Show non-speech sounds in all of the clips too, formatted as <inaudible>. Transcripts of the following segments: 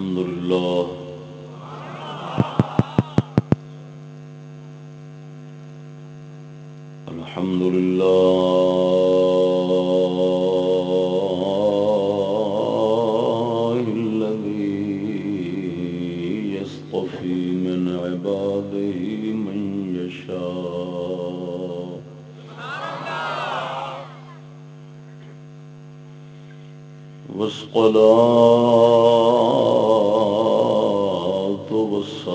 الحمد لله. الحمد لله الذي يصطفي من عباده من يشاء. والصلاة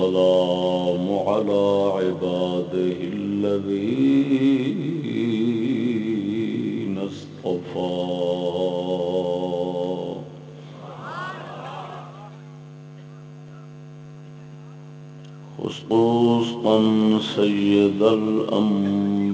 والسلام على عباده الذين اصطفى. خصوصا سيد الأنبياء.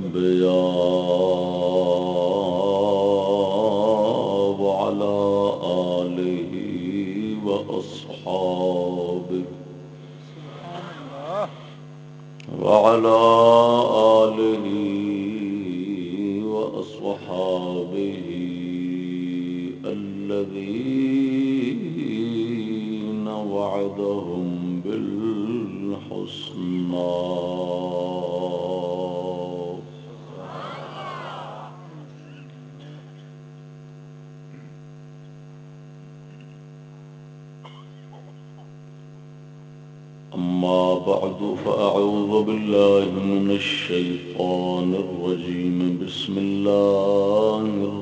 بالله من الشيطان الرجيم. بسم الله الرحمن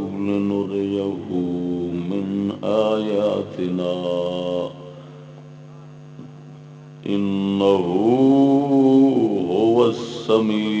لنريه من آياتنا. إنه هو السميع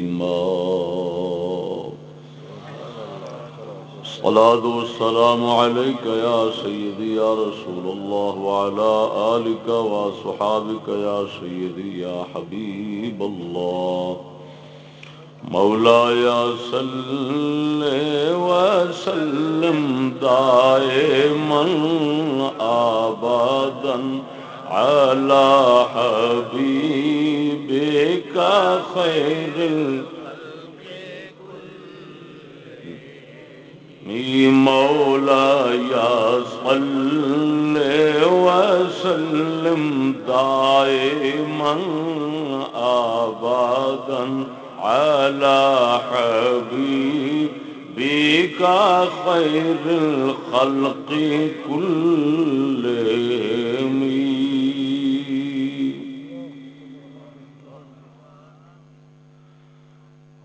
الصلاة والسلام عليك يا سيدي يا رسول الله وعلى آلك وصحابك يا سيدي يا حبيب الله. مولاي صل وسلم دائما ابدا على حبيبك خير مولاي صل وسلم دائما ابدا على حبيبك خير الخلق كلهم.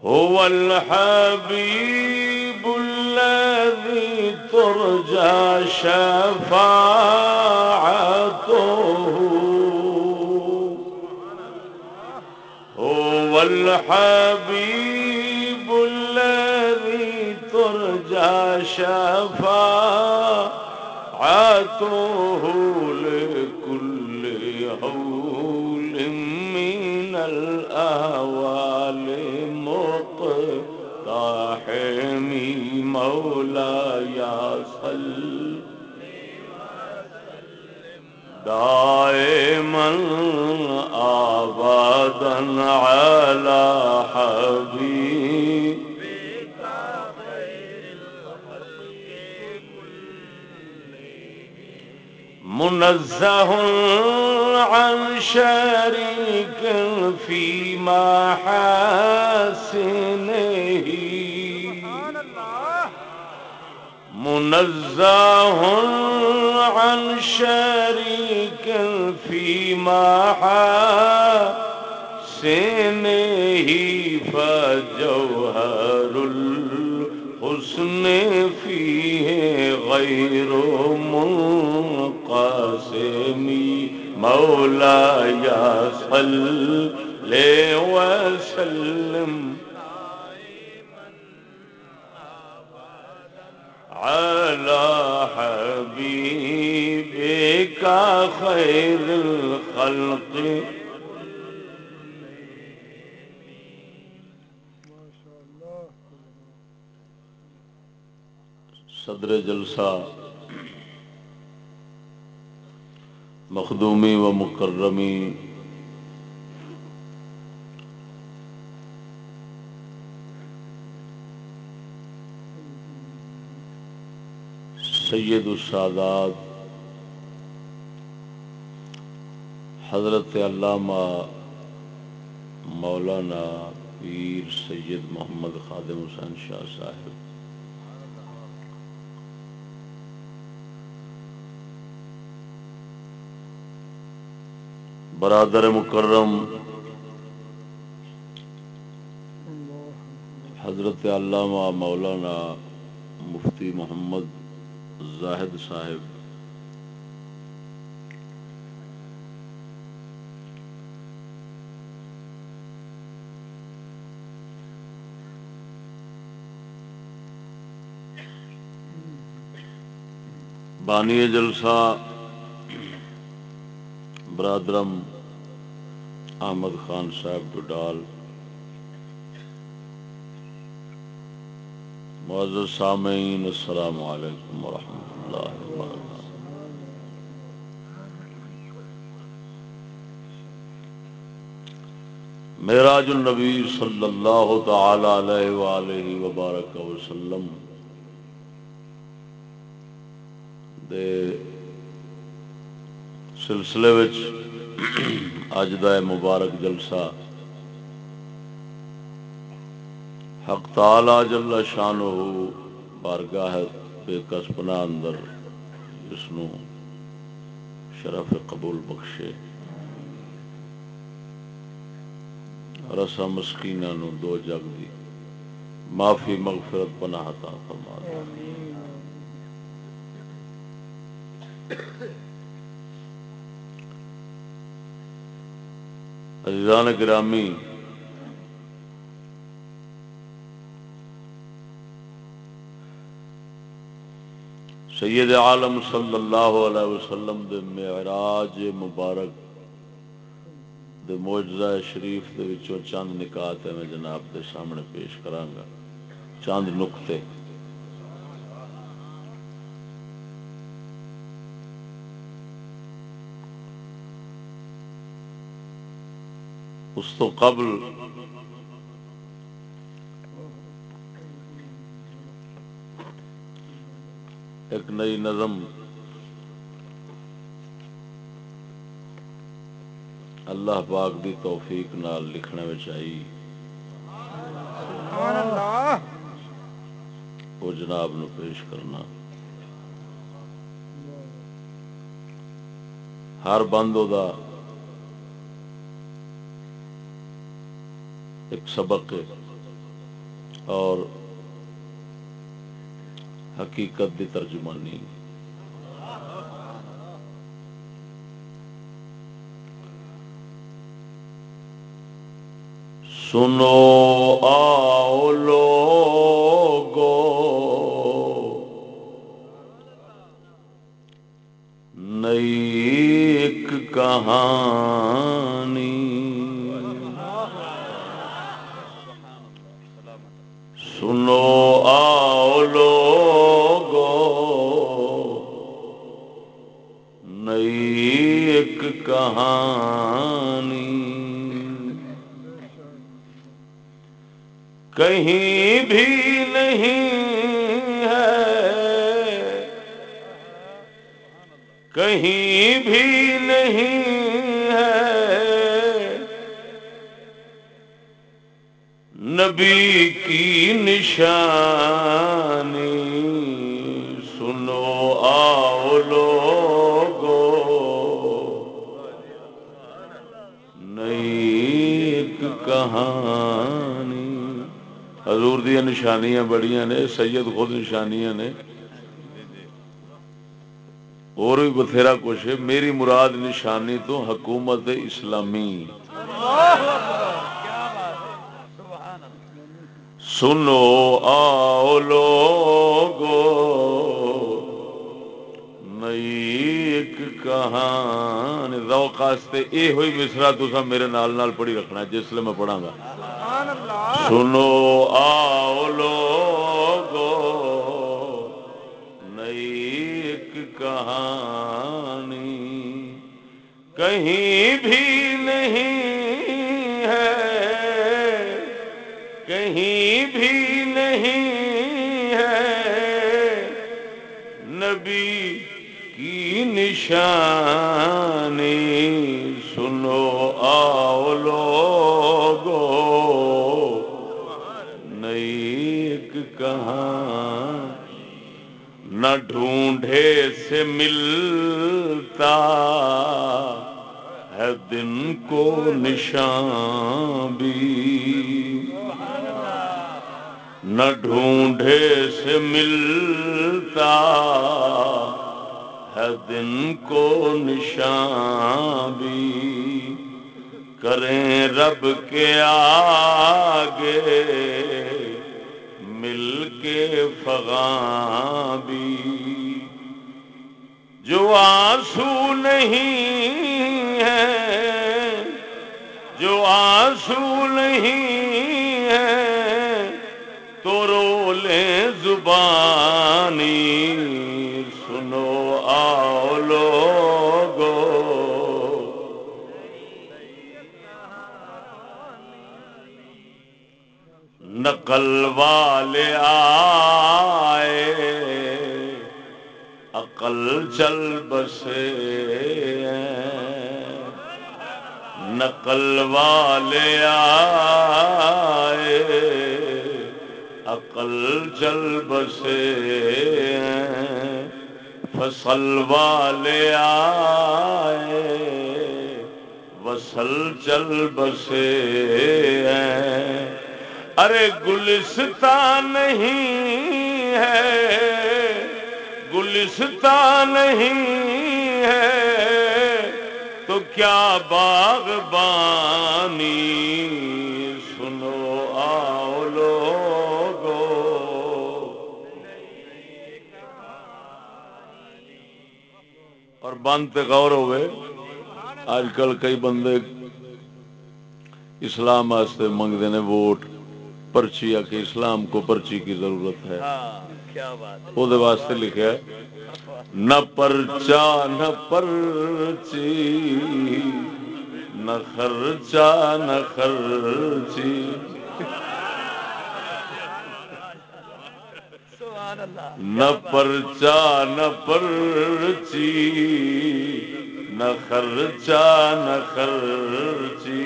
هو الحبيب الذي ترجى شفاعته. هو الحبيب الذي ترجى شفاعته. مولا صل دائما آبادا على حبيب منزه عن شريك في محاسنه سبحان الله منزه عن شريك في محاسنه فجوهر الحسن فيه غير منقسم. مولاي صل وسلم على حبيبك خير الخلق. ما صدر جلسہ مخدومی و مکرمی سید السادات، حضرت علامہ مولانا پیر سید محمد خادم حسین شاہ صاحب۔ برادر مکرم، حضرت علامہ مولانا مفتی محمد زاہد صاحب۔ بانی جلسہ برادرم احمد خان صاحب ڈڈال معزز سامعین، السلام علیکم ورحمۃ اللہ وبرکاتہ۔ معراج النبی صلی اللہ تعالی علیہ وآلہ وبارک وسلم دے سلسلے وچ <clears throat> اج دا مبارک جلسہ تعالی جل شانہ بارگاہ بے کسپنا اندر اس نو شرف قبول بخشے۔ اور اسا مسکینہ نو دو جگ دی معافی مغفرت پناہ عطا فرما دے عزیزان گرامی سید عالم صلی اللہ علیہ وسلم دے معراج مبارک دے معجزہ شریف دے وچوں چند نکات ہے میں جناب دے سامنے پیش کرانگا۔ چند نقطے اس تو قبل ایک نئی نظم۔ اللہ پاک دی توفیق نال لکھنے الله وہ جناب نو پیش کرنا۔ ہر بند دا ایک سبق اور حقیقت دی ترجمانی سنو آؤ لو۔ سید خود نشانیاں نے۔ اور بھی بتھیرا کچھ ہے۔ میری مراد نشانی تو حکومت اسلامی۔ سنو آؤ لوگو نئی ایک کہانی ذوق واسطے اے ہوئی مصرا تسا میرے نال نال پڑھی رکھنا جس لیے میں پڑھاں گا۔ سنو آؤ لوگو۔ کہیں بھی نہیں ہے۔ کہیں بھی نہیں ہے۔ نبی کی نشانی سنو آؤ لوگو۔ نئی ایک کہاں نہ ڈھونڈے سے ملتا۔ ہے دن کو نشان بھی نہ ڈھونڈے سے ملتا ہے دن کو نشان بھی کریں رب کے آگے مل کے فغاں بھی جو آنسو نہیں ہے جو آنسو نہیں ہے، تو رو لیں زبانی، سنو آؤ لوگو۔ نقل والے آئے، عقل چل بسے نقل والے آئے، عقل چل بسے فصل والے آئے، وصل چل بسے ارے گلستان نہیں ہے گلستان نہیں ہے تو کیا باغبانی سنو آؤ لوگو۔ اور بند غور ہوئے، آج کل کئی بندے اسلام واسطے منگتے ہیں ووٹ، پرچی آ کے اسلام کو پرچی کی ضرورت ہے۔ ہاں۔ وہ واسطے لکھا ہے نہ پرچا نہ پرچی نہ خرچا نہ خرچی نہ پرچا نہ پرچی نہ خرچا نہ خرچی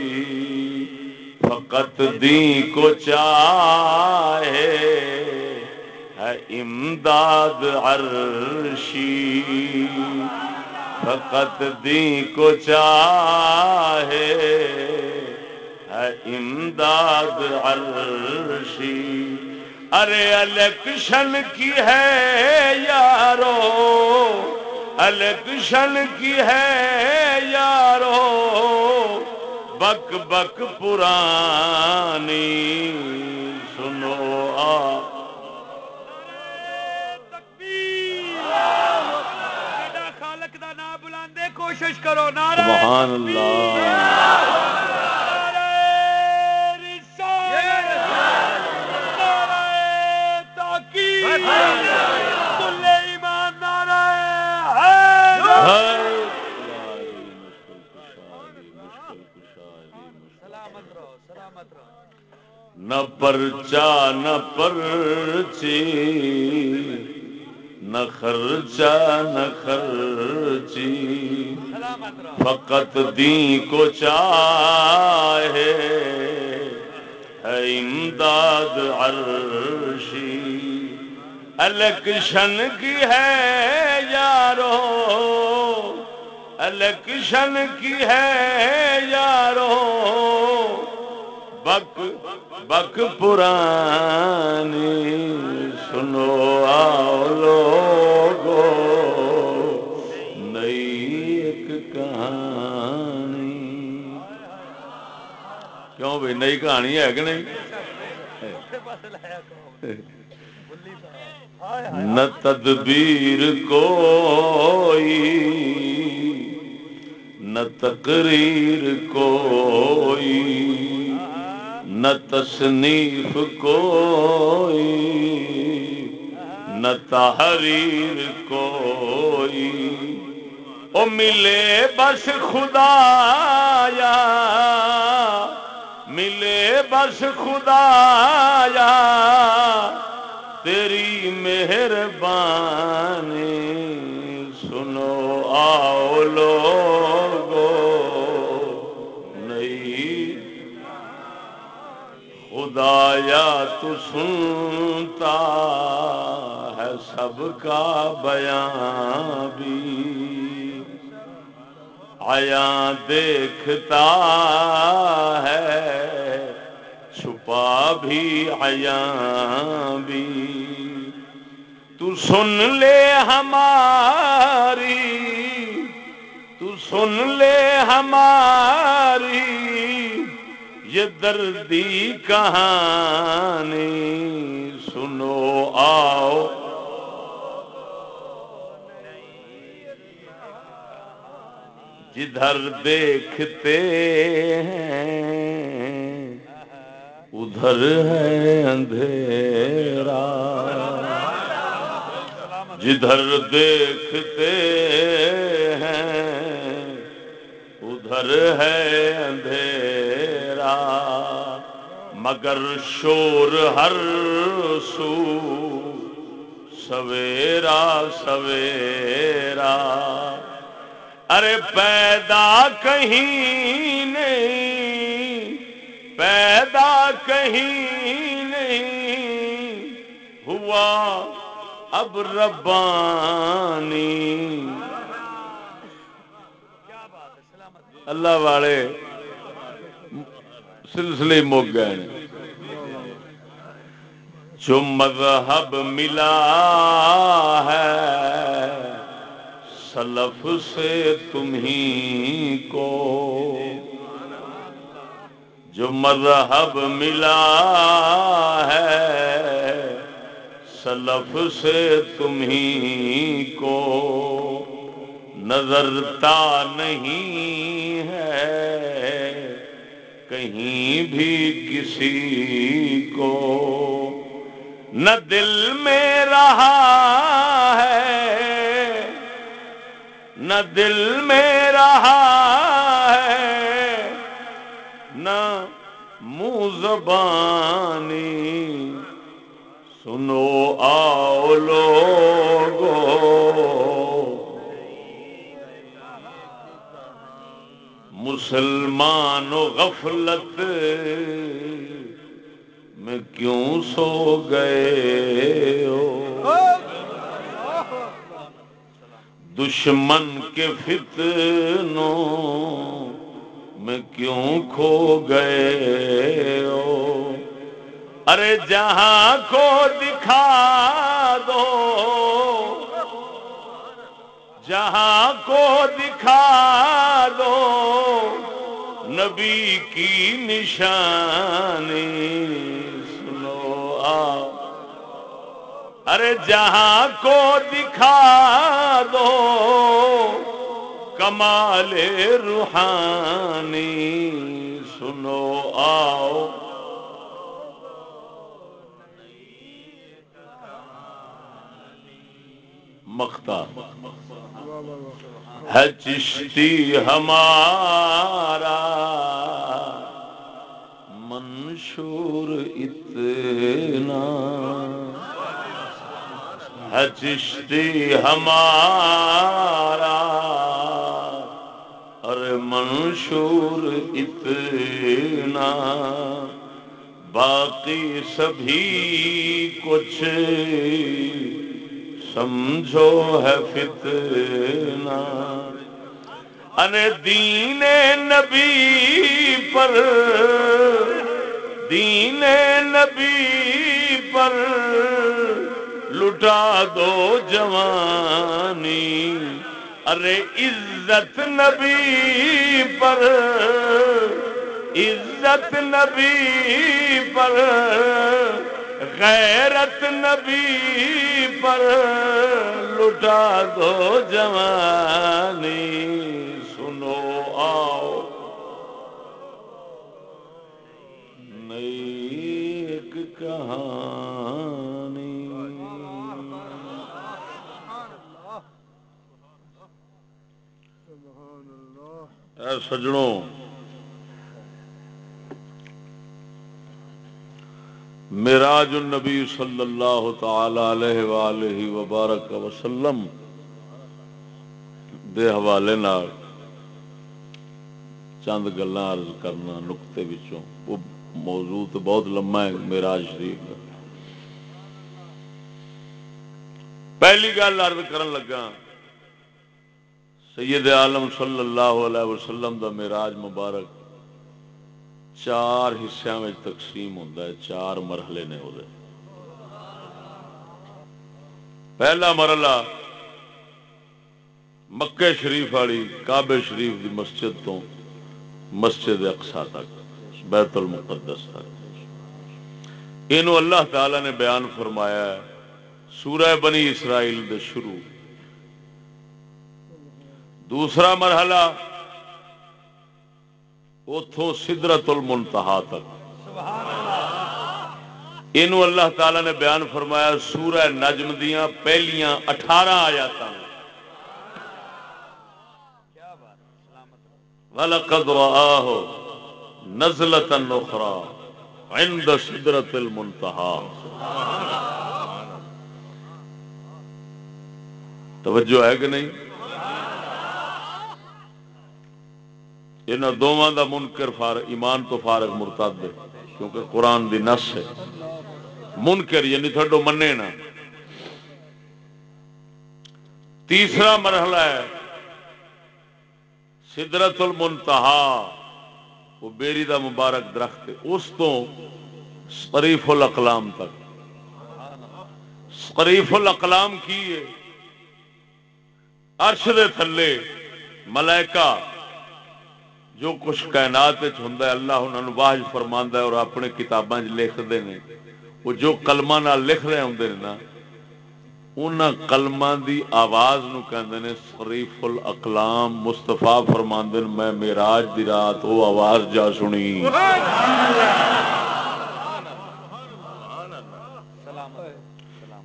فقط دی کو چاہے ہے امداد عرشی، فقط دی کو چاہے، ہے امداد عرشی۔ ارے الیکشن کی ہے یارو، الیکشن کی ہے یارو، بک بک پرانی، سنو آ۔ کوشش کرو نعرہ سبحان اللہ۔ نہ پرچا نہ پرچی۔ نہ خرچا نہ خرچی۔ فقط دی کو چاہے ہے امداد عرشی۔ الیکشن کی ہے یارو، الیکشن کی ہے یارو۔ بک بک پرانی سنو آؤ لوگو، نئی ایک کہانی۔ کیوں بھائی نئی کہانی ہے کہ نہیں؟ نہ تدبیر کوئی، نہ تقریر کوئی۔ نہ تصنیف کوئی، نہ تحریر کوئی۔ او ملے بس خدا یا ملے بس خدا یا تیری مہربانی سنو آؤ لوگو۔ خدایا تو سنتا ہے سب کا بیان بھی آیا دیکھتا ہے، چھپا بھی آیا بھی۔ تو سن لے ہماری، تو سن لے ہماری۔ یہ دردی کہانی سنو، آؤ۔ جدھر دیکھتے ہیں، ادھر ہے اندھیرا۔ جدھر دیکھتے ہیں، ادھر ہے اندھیرا۔ مگر شور ہر سو سویرا سویرا۔ ارے پیدا کہیں نہیں پیدا کہیں نہیں۔ ہوا اب ربانی۔ اللہ والے سلسلے مک گئے۔ جو مذہب ملا ہے، سلف سے تمہیں کو۔ جو مذہب ملا ہے، سلف سے تمہیں کو۔ نظرتا نہیں ہے کہیں بھی کسی کو نہ دل میں رہا ہے، نہ دل میں رہا ہے، نہ منہ زبانی، سنو آؤ لوگو مسلمان و غفلت میں کیوں سو گئے ہو؟ دشمن کے فتنوں میں کیوں کھو گئے ہو؟ ارے جہاں کو دکھا دو، جہاں کو دکھا نبی کی نشانی سنو آ ارے جہاں کو دکھا دو، کمال روحانی سنو آؤ۔ مختا ہے چشتی ہمارا۔ منشور اتنا۔ ہے چشتی ہمارا۔ ارے منشور اتنا۔ باقی سبھی کچھ سمجھو ہے فتنہ۔ ان دین نبی پر، دین نبی پر لٹا دو جوانی۔ ارے عزت نبی پر، عزت نبی پر غیرت نبی پر لٹا دو جوانی۔ سنو آؤ۔ نئی ایک کہانی اے سجنوں میراج النبی صلی اللہ تعالی علیہ وآلہ وبارک وسلم دے حوالے نال چند گلاں عرض کرنا نقطے وچوں۔ وہ موضوع تو بہت لمبا ہے میراج شریف کا پہلی گل عرض کرن لگا، سید عالم صلی اللہ علیہ وسلم دا میراج مبارک چار حصوں میں تقسیم ہوتا ہے، چار مرحلے نے وہ پہلا مرحلہ مکے شریف والی کعبے شریف دی مسجد تو مسجد اقسا تک، بیت المقدس تک۔ یہ اللہ تعالی نے بیان فرمایا ہے، سورہ بنی اسرائیل دے شروع۔ دوسرا مرحلہ اتوں سدرت المنتہا تک۔ یہ اللہ تعالی نے بیان فرمایا، سورہ نجم دیا پہلیاں اٹھارہ آیات وَلَقَدْ رَآهُ نَزْلَةً أُخْرَى عِنْدَ سِدْرَةِ الْمُنْتَهَا توجہ ہے کہ نہیں؟ انہوں دونوں دا منکر فارغ ایمان تو فارغ مرتد ہے کیونکہ قرآن دی نس ہے۔ منکر یعنی تھوڑو منے نا۔ تیسرا مرحلہ ہے سدرت المنتہا وہ بیری دا مبارک درخت ہے۔ اس تو شریف الاقلام تک۔ شریف الاقلام کی ہے؟ عرش دے تھلے ملائکہ جو کچھ کائنات ہوں اللہ انہوں نے واہج فرما ہے اور اپنے کتاباں لکھتے ہیں وہ جو کلمہ نال لکھ رہے ہوں نا ان کلمہ دی آواز نو کہندے نے، شریف الاقلام مصطفیٰ فرماندے میں میراج دی رات وہ آواز جا سنی۔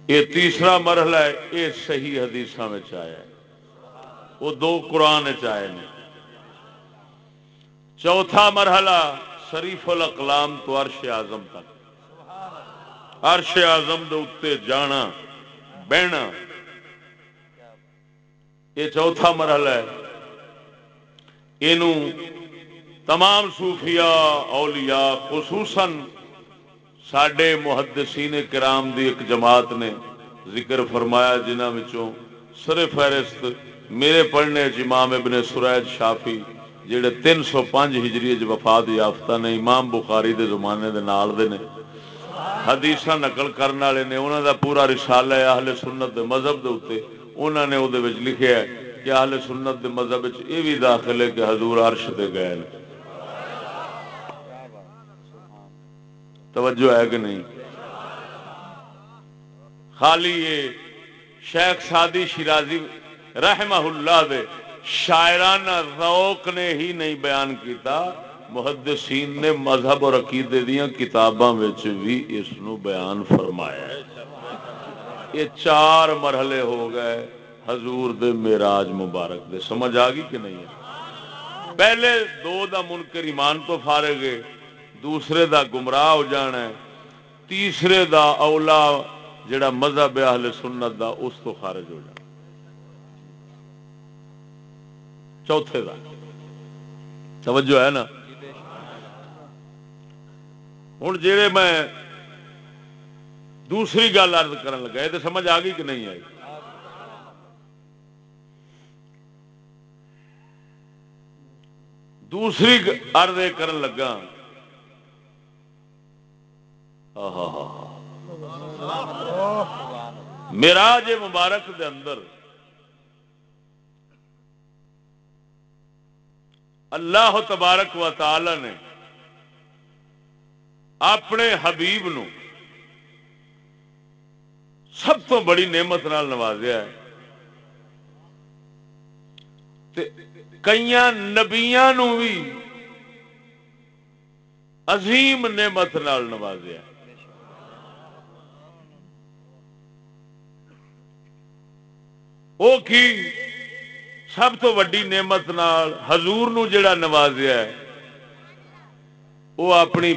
یہ تیسرا مرحلہ ہے، یہ صحیح حدیثاں میں آیا ہے۔ وہ دو قرآن چائے نے۔ چوتھا مرحلہ، شریف الاقلام تو عرش اعظم تک۔ عرش اعظم دے اتنے جانا، بہنا۔ یہ چوتھا مرحلہ ہے۔ یہ تمام صوفیاء، اولیاء، خصوصاً سڈے محدثین کرام دی ایک جماعت نے ذکر فرمایا جنہوں سر فہرست میرے پڑھنے امام ابن سرائج شافی جڑے تین سو پانچ ہجری وفات یافتہ نے، امام بخاری دے زمانے دے نال دے نے۔ حدیث نقل کرنے والے نے انہوں دا پورا رسالہ ہے اہل سنت دے مذہب دے اتنے انہوں نے وہ لکھیا ہے کہ اہل سنت دے مذہب یہ بھی داخل ہے کہ حضور عرش دے گئے نے۔ توجہ ہے کہ نہیں؟ خالی یہ شیخ سادی شیرازی رحمہ اللہ دے شاعرانہ ذوق نے ہی نہیں بیان کیتا، محدثین نے مذہب اور عقیدے دیا کتاباں بھی اس نو بیان فرمایا ہے۔ یہ چار مرحلے ہو گئے حضور دے میراج مبارک دے۔ سمجھ آ گئی کہ نہیں؟ ہے پہلے دو دا منکر ایمان تو فارغ ہے، دوسرے دا گمراہ ہو جانا ہے، تیسرے دا اولا جڑا مذہب اہل سنت دا، اس تو خارج ہو جانا چوتھے دا۔ توجہ ہے نا؟ ہوں جی میں دوسری گل ارد کر لگا، یہ تو سمجھ آ گئی کہ نہیں آئی؟ دوسری ارد کر لگا۔ میرا جے مبارک دے اندر اللہ تبارک و تعالی نے اپنے حبیب نو سب تو بڑی نعمت نال نوازیا ہے۔ کئی نبیا بھی عظیم نعمت نال نوازیا وہ کی؟ سب تو وڈی نعمت نال حضور نو جڑا نوازیا ہے وہ اپنی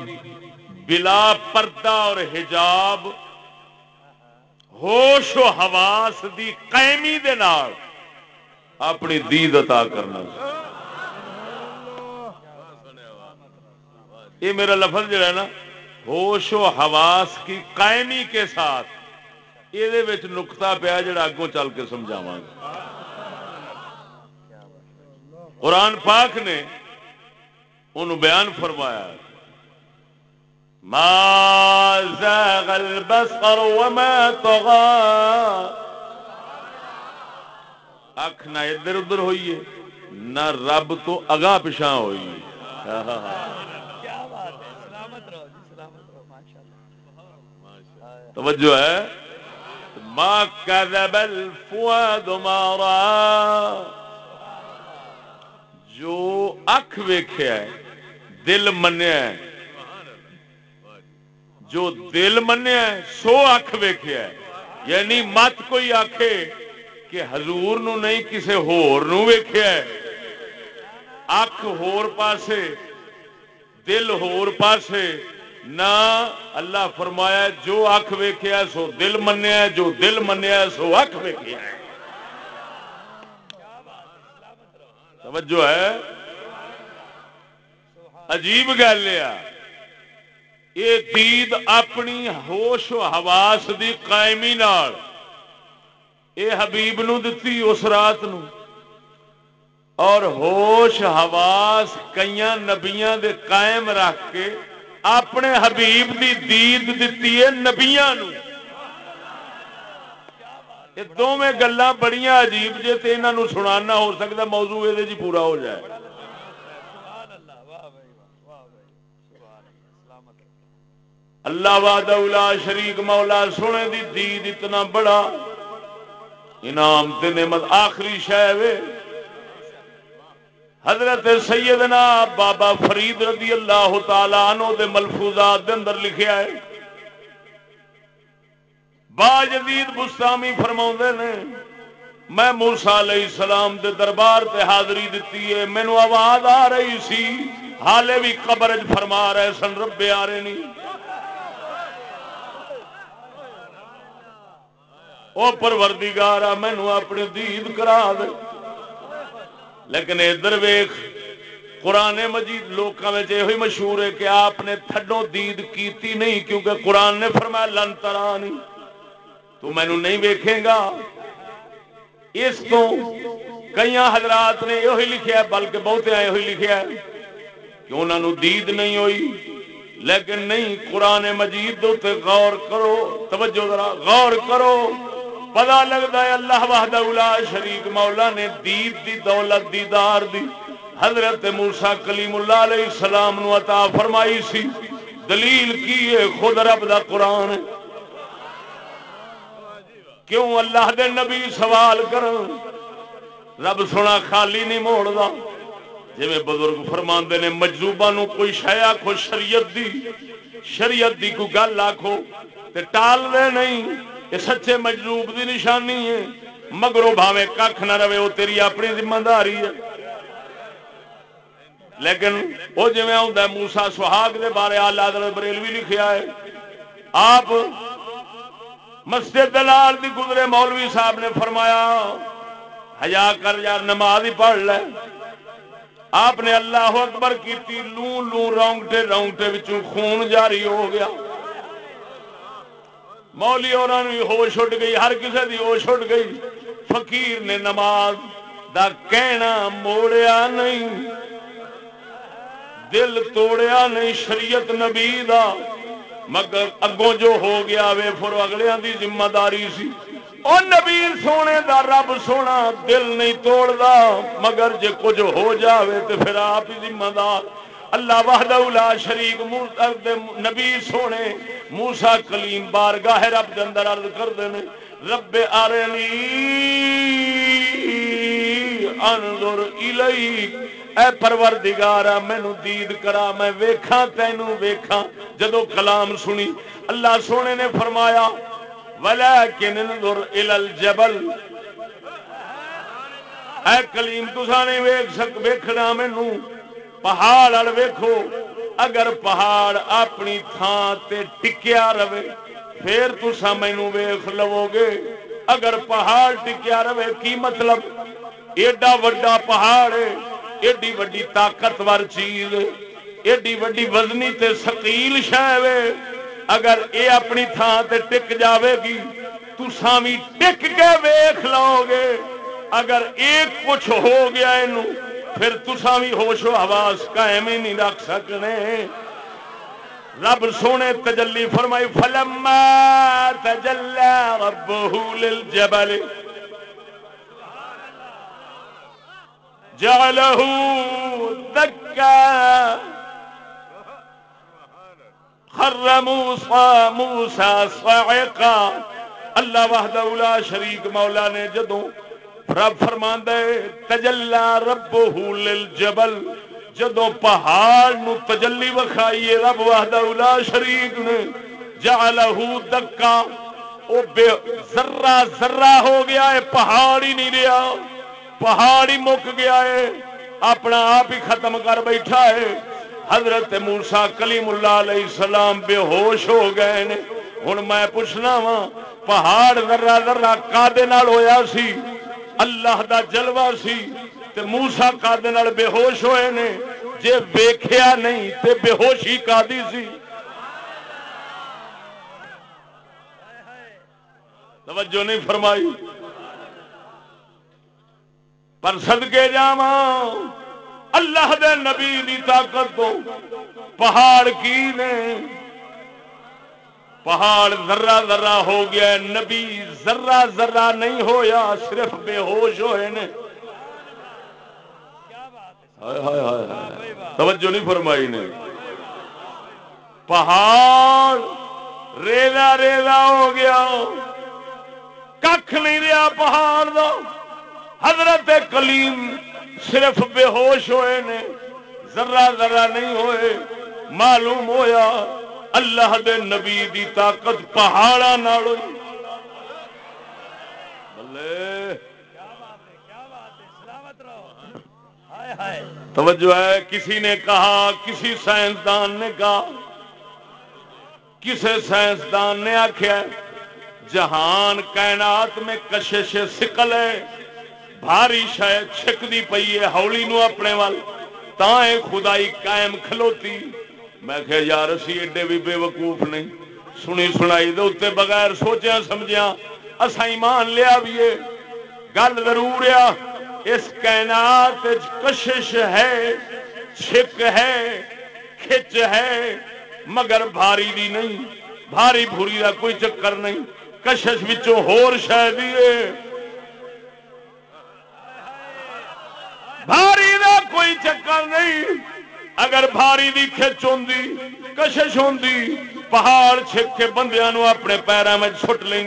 بلا پردہ اور حجاب، ہوش و حواس دی قیمی دے نال اپنی دید عطا کرنا یہ میرا لفظ جڑا ہے نا، ہوش و حواس کی قائمی کے ساتھ، یہ نکتا پیا جڑا اگوں چل کے سمجھاوا گا۔ قرآن پاک نے ان بیان فرمایا ما زاغ البصر وما طغى۔ اکھ نہ ادھر ادھر ہوئی ہے، نہ رب تو اگاں پچھا ہوئی توجہ ہے۔ ما کذب الفؤاد ما را۔ جو اکھ ویکھیا ہے، دل منیا ہے۔ جو دل منیا ہے، سو اکھ ویکھیا ہے۔ یعنی مت کوئی آکھے کہ حضور نو نہیں، کسے ہور نو ویکھیا ہے۔ اکھ ہور پاسے، دل ہور پاسے، نہ اللہ فرمایا جو اکھ ویکھیا سو دل منیا جو دل منیا سو اکھ ویکھیا ہے۔ توجہ ہے۔ عجیب گل یہ دید اپنی ہوش و حواس دی قائمی نال اے حبیب نو دتی اس رات نو۔ اور ہوش حواس کئی نبیاں دے قائم رکھ کے اپنے حبیب دی دید دتی ہے نبیاں نو۔ یہ دونوں گلا بڑی عجیب جی تو یہاں سنانا ہو سکتا موضوع یہ جی پورا ہو جائے اللہ واد شریک مولا سونے دی دید اتنا بڑا انعام تے نعمت آخری شہ حضرت سیدنا بابا فرید رضی اللہ تعالی عنہ دے ملفوظات دے اندر لکھیا ہے با جدید بستامی فرما نے، میں موسا علیہ السلام دے دربار تے حاضری دیتی ہے مینو آواز آ رہی سی، حالے بھی قبرج فرما رہے سن ربے آ رہے نہیں وہ پروردگار آ مینو اپنی دید کرا دے۔ لیکن ادھر ویخ قرآن مجید لوگوں میں یہ مشہور ہے کہ آپ نے تھڈو دید کیتی نہیں، کیونکہ قرآن نے فرمایا، لن ترا نہیں تو مینو نہیں ویکھے گا۔ اس کو کئی حضرات نے یہ لکھا بلکہ بہتے آئے ہوئی لکھا کہ انہوں نے دید نہیں ہوئی۔ لیکن نہیں، قرآن مجید تے غور کرو، توجہ ذرا غور کرو۔ پتا لگتا ہے اللہ وحدہ اولا شریک مولا نے دید دی، دولت دیدار دی۔ حضرت موسا کلیم اللہ علیہ السلام نو عطا فرمائی سی۔ دلیل کی ہے، خود رب دا قرآن ہے۔ کیوں اللہ دے نبی سوال کر رب سونا خالی نہیں موڑ جی بزرگ فرماندے نے مجزوبہ نو کوئی شے آخو شریعت دی شریعت دی کوئی گل آخو تے ٹال دے نہیں یہ سچے مجلوب دی نشانی ہے۔ مگرو بھاوے کھ نہ رہے وہ تیری اپنی ذمہ داری ہے۔ لیکن وہ جی آتا موسا سہاگ کے بارے آلہ بریلوی لکھیا ہے، آپ مسجد دلال دی گزرے مولوی صاحب نے فرمایا ہیا کر یار، نماز ہی پڑھ لے۔ آپ نے اللہ اکبر کی لو لو رونگٹے رونگٹے وچوں خون جاری ہو گیا۔ مولی اور ہوش اٹھ گئی، ہر کسی دی ہوش اٹھ گئی۔ فقیر نے نماز دا کہنا موڑیا نہیں، دل توڑیا نہیں، شریعت نبی دا۔ مگر اگوں جو ہو گیا وے، پھر اگلے دی ذمہ داری سی۔ او نبی سونے دا رب سونا، دل نہیں توڑ دا مگر جے کچھ ہو جاوے تو پھر آپ ہی ذمہ دار۔ اللہ وحدہ لا شریک نبی سونے موسا کلیم بارگاہ رب دے اندر عرض کر دینے رب آرنی انظر الیک۔ اے پروردگارا مینو دید کرا، میں ویکھاں تینو ویکھاں۔ جدو کلام سنی، اللہ سونے نے فرمایا، ولیکن انظر الالجبل اے کلیم تسا نہیں ویکھ سک، ویکھنا مینو پہاڑ اڑ ویکھو۔ اگر پہاڑ اپنی تھان تے ٹکیا رہے، پھر تسا مینو ویکھ لو گے۔ اگر پہاڑ ٹکیا رہے، کی مطلب؟ ایڈا وڈا پہاڑ ہے۔ ایڈی وڈی طاقتور چیز، ایڈی وڈی وزنی تے سکیل شہ اگر اے اپنی تھان تے ٹک جاوے گی تسا بھی ٹک کے ویخ لو گے۔ اگر ایک کچھ ہو گیا اینو، پھر تسا بھی ہوش و حواس قائم ہی نہیں رکھ سکنے۔ رب سونے تجلی فرمائی، فلما تجلى ربه للجبل۔ جعله دكا خر موسى موسى صعقا. اللہ وحدہ لا شریک مولا نے جدوں رب فرماندا ہے تجلا ربہ للجبل. جدوں پہاڑ نو تجلی وکھائیے رب وحدہ لا شریک نے جعلہ دکا او بے ذرہ ذرہ ہو گیا ہے، پہاڑ ہی نہیں رہا. پہاڑ ہی مک گیا ہے، اپنا آپ ہی ختم کر بیٹھا ہے۔ حضرت موسا کلیم اللہ علیہ السلام بے ہوش ہو گئے نے ہوں میں پوچھنا وا پہاڑ ذرا ذرا کادے ہویا سی؟ اللہ دا جلوہ سی۔ تے موسا کادے بے ہوش ہوئے نے۔ جے ویکھیا نہیں تے بے ہوشی کادی سی۔ توجہ نہیں فرمائی۔ پر صدقے جاوا اللہ دے نبی دی طاقت تو پہاڑ کی نے؟ پہاڑ ذرہ ذرہ ہو گیا نبی ذرہ ذرہ نہیں ہویا، صرف بے ہوش ہوئے نے۔ توجہ نہیں فرمائی نے۔ پہاڑ ریلا ریلا ہو گیا کھ نہیں رہا پہاڑ کا حضرت کلیم صرف بے ہوش ہوئے نے ذرا ذرا نہیں ہوئے، معلوم ہویا اللہ دے نبی دی طاقت پہاڑا توجہ ہے، کسی نے کہا، کسی سائنسدان نے کہا۔ کسی سائنسدان نے آخیا جہان کائنات میں کشش سکل ہے۔ بھاری شاید چھکتی پی ہے، ہولی نو اپنے وال۔ تا خدائی قائم کھلوتی۔ میں کہ یار، اسی ایڈے بھی بے وقوف نہیں۔ سنی سنائی دے اتنے بغیر سوچیا سمجھیا اسا ایمان لیا بھی ہے۔ گل ضرور ہے، اس کائنات کشش ہے، چھک ہے، کھچ ہے، مگر بھاری دی نہیں۔ بھاری بھوری دا کوئی چکر نہیں۔ کشش بچوں ہور شاید ہے۔ بھاری دا کوئی چکر نہیں۔ اگر بھاری دی کھچ ہوں کشش ہوں پہاڑ چھک کے بندیاں نو اپنے پیروں میں چھٹ لیں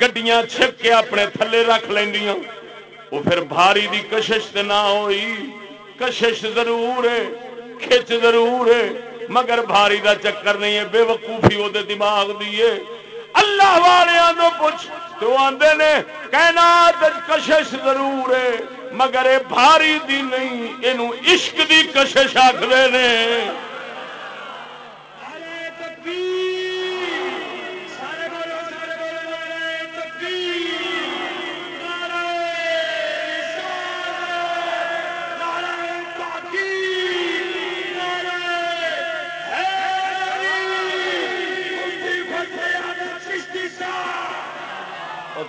گڈیاں چھک کے اپنے تھلے رکھ لیندیاں وہ پھر بھاری دی کشش تے نہ ہوئی۔ کشش ضرور ہے، کھچ ضرور ہے، مگر بھاری دا چکر نہیں ہے، بے وقوفی وہ دماغ دیے اللہ والے پوچھ، تو آدھے نے کہنا کشش ضرور ہے۔ مگر یہ بھاری دی نہیں یہ عشق دی کشش آخر نے۔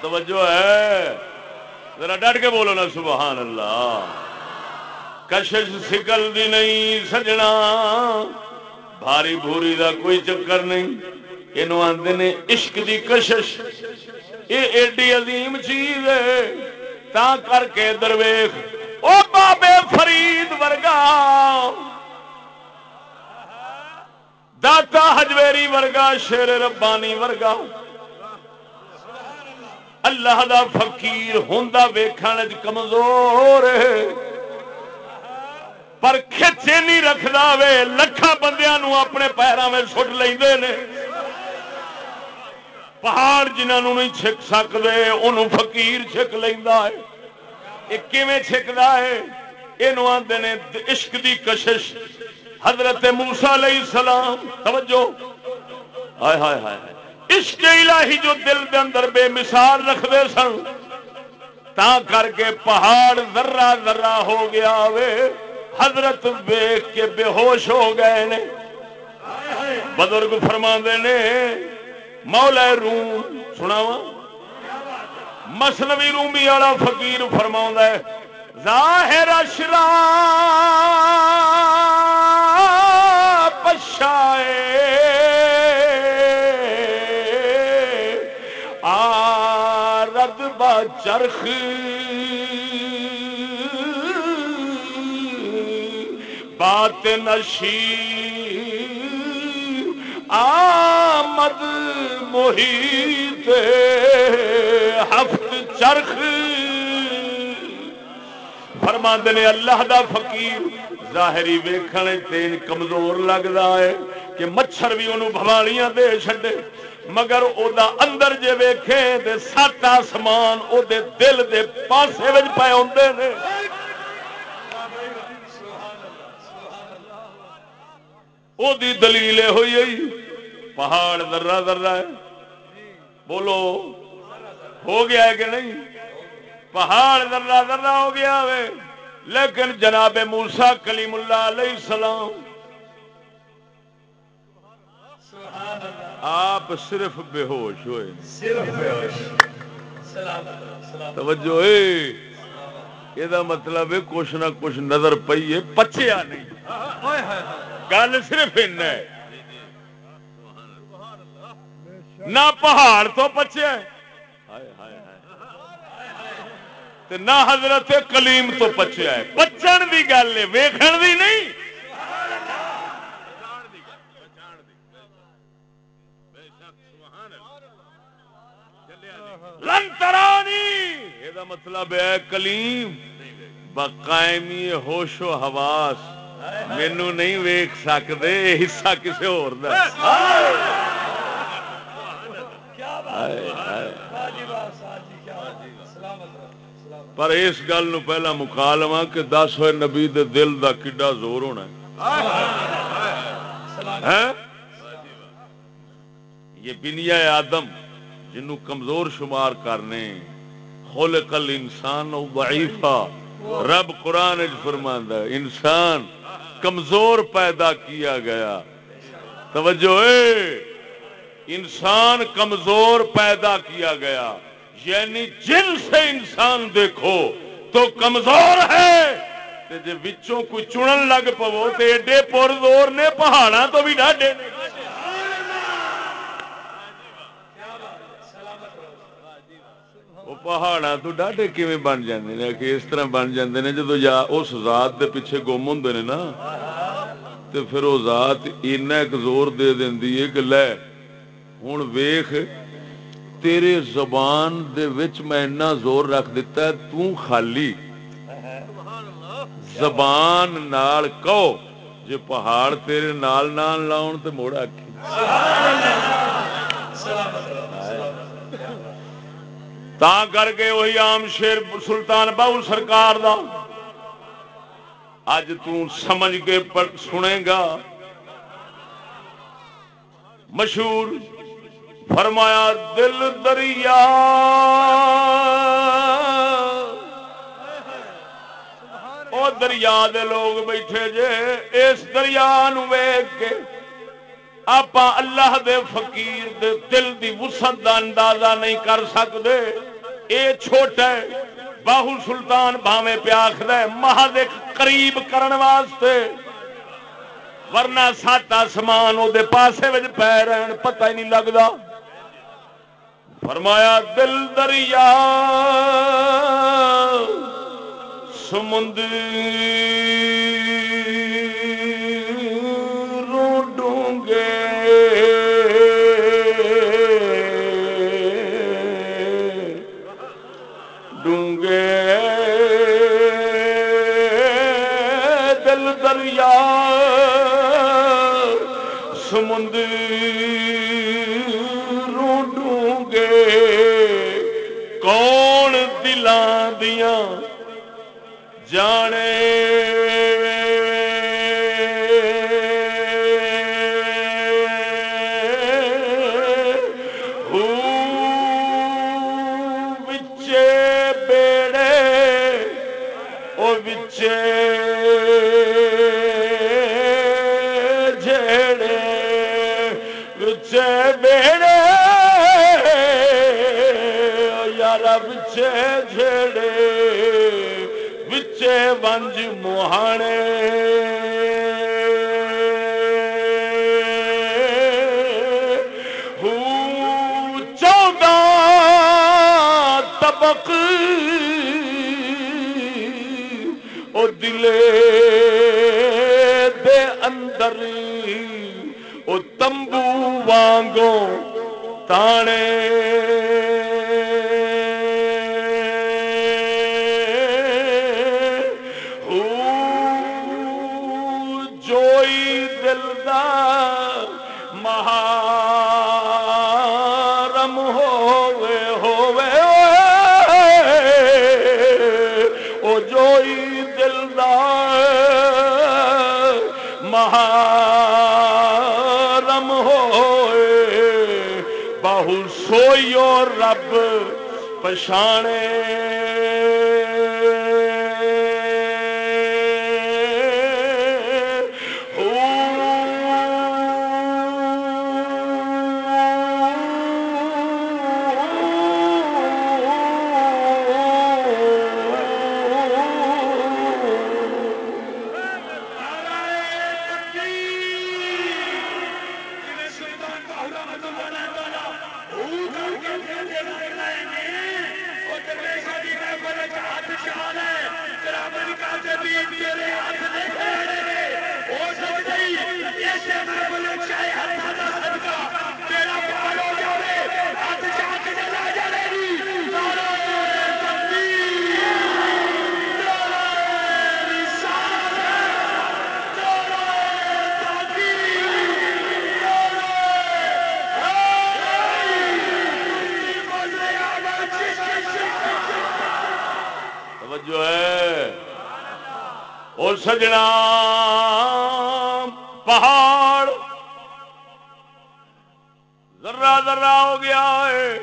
توجہ ہے۔ ذرا ڈٹ کے بولو نا، سبحان اللہ۔ کشش سکل دی نہیں، سجنا۔ بھاری بھوری دا کوئی چکر نہیں۔ یہ آدھے نے عشق دی کشش۔ یہ ایڈی عظیم چیز ہے۔ تا کر کے درویخ او بابے فرید ورگا۔ داتا ہجویری ورگا، شیر ربانی ورگا۔ اللہ دا فقیر ہوندا ویکھن وچ کمزور ہے۔ پر کھچے نہیں رکھدا وے، لکھاں بندیاں نو اپنے پیراں میں سٹ لیندے نے۔ پہاڑ جنہاں نو نہیں چھک سکدے، اونوں فقیر چھک لیندا ہے۔ یہ کیویں چھکدا ہے؟ اینو آندے نے عشق دی کشش۔ حضرت موسی علیہ السلام، توجہ۔ ہائے ہائے ہائے ہائے۔ عشق الہی جو دل دے اندر بے مثال رکھتے سن، تا کر کے پہاڑ ذرہ ذرہ ہو گیا وے، حضرت ویخ کے بے ہوش ہو گئے نے۔ بزرگ فرما نے، مولا روم سناوا مسنوی رومی والا فقیر فرما ہے، ظاہر اشرا پشائے۔ چرخ بات نشی آمد محیط ہفت چرخ فرما نے اللہ دا فقیر ظاہری ویکھن تین کمزور لگتا ہے کہ مچھر بھی انہوں بھوالیاں دے چھڈے مگر او دا اندر جے ویکھے تے سات آسمان او دے دل دے پاسے وچ پے ہوندے نے۔ او دی دلیل ہوئی ہوئی پہاڑ ذرہ ذرہ ہے۔ بولو، ہو گیا ہے کہ نہیں؟ پہاڑ ذرہ ذرہ ہو گیا وے لیکن جناب موسا کلیم اللہ علیہ السلام آپ صرف بے ہوش ہوئے توجہ یہ مطلب ہے کچھ نہ کچھ نظر پی ہے پچیا نہیں۔ گل صرف نہ پہاڑ تو پچیا نہ حضرت کلیم تو پچیا ہے۔ پچن کی گل ہے ویخن کی نہیں۔ یہ مطلب ہے کلیم۔ بقائمی ہوش و حواس مینو نہیں ویک سکتے حصہ کسی ہور پر اس گل نو پہلا مکا لوا کہ دس ہوئے نبی دے دل دا کڈا زور ہونا ہے۔ ہاں؟ یہ بنیا آدم۔ جنو کمزور شمار کرنے، خلق الانسان ضعیفا رب قرآن فرماندا انسان کمزور پیدا کیا گیا۔ توجہ اے انسان کمزور پیدا کیا گیا۔ یعنی جن سے انسان دیکھو تو کمزور ہے۔ جی وچوں کوئی چنن لگ پو تو ایڈے پور زور نے پہاڑا تو بھی ڈاڈے نے۔ پہاڑا تو ڈاڈے کیویں بن جاندے نے کہ اس طرح بن جاندے نے جدو یا اس ذات دے پیچھے گم ہوندے نے نا تے پھر وہ ذات اینا ایک زور دے دیندی ہے کہ لے ہن ویکھ تیرے زبان دے وچ میں اتنا زور رکھ دیتا ہے تو خالی زبان نال کہو جے پہاڑ تیرے نال نال لاؤن تے موڑ آکھی تا کر کے وہی عام شیر سلطان باؤ سرکار دا۔ اج تمج کے سنے گا۔ مشہور فرمایا، دل دریا۔ او دریا دے لوگ بیٹھے جے، اس دریا نو ویگ کے آپ اللہ دے فقیر دے دل دی وسعت دا اندازہ نہیں کر سکتے اے چھوٹا ہے، باہو سلطان بھاوے پیاخر مہد قریب کرن واسطے۔ ورنہ سات آسمان وہ پاسے پی رہن، پتہ ہی نہیں لگتا فرمایا، دل دریا، سمندر۔ جانے ونج موہانے چودہ طبق او دلے دے اندر او تمبو وانگو تانے سوئیو رب پشانے سجنا پہاڑ۔ ذرہ ذرہ ہو گیا ہے۔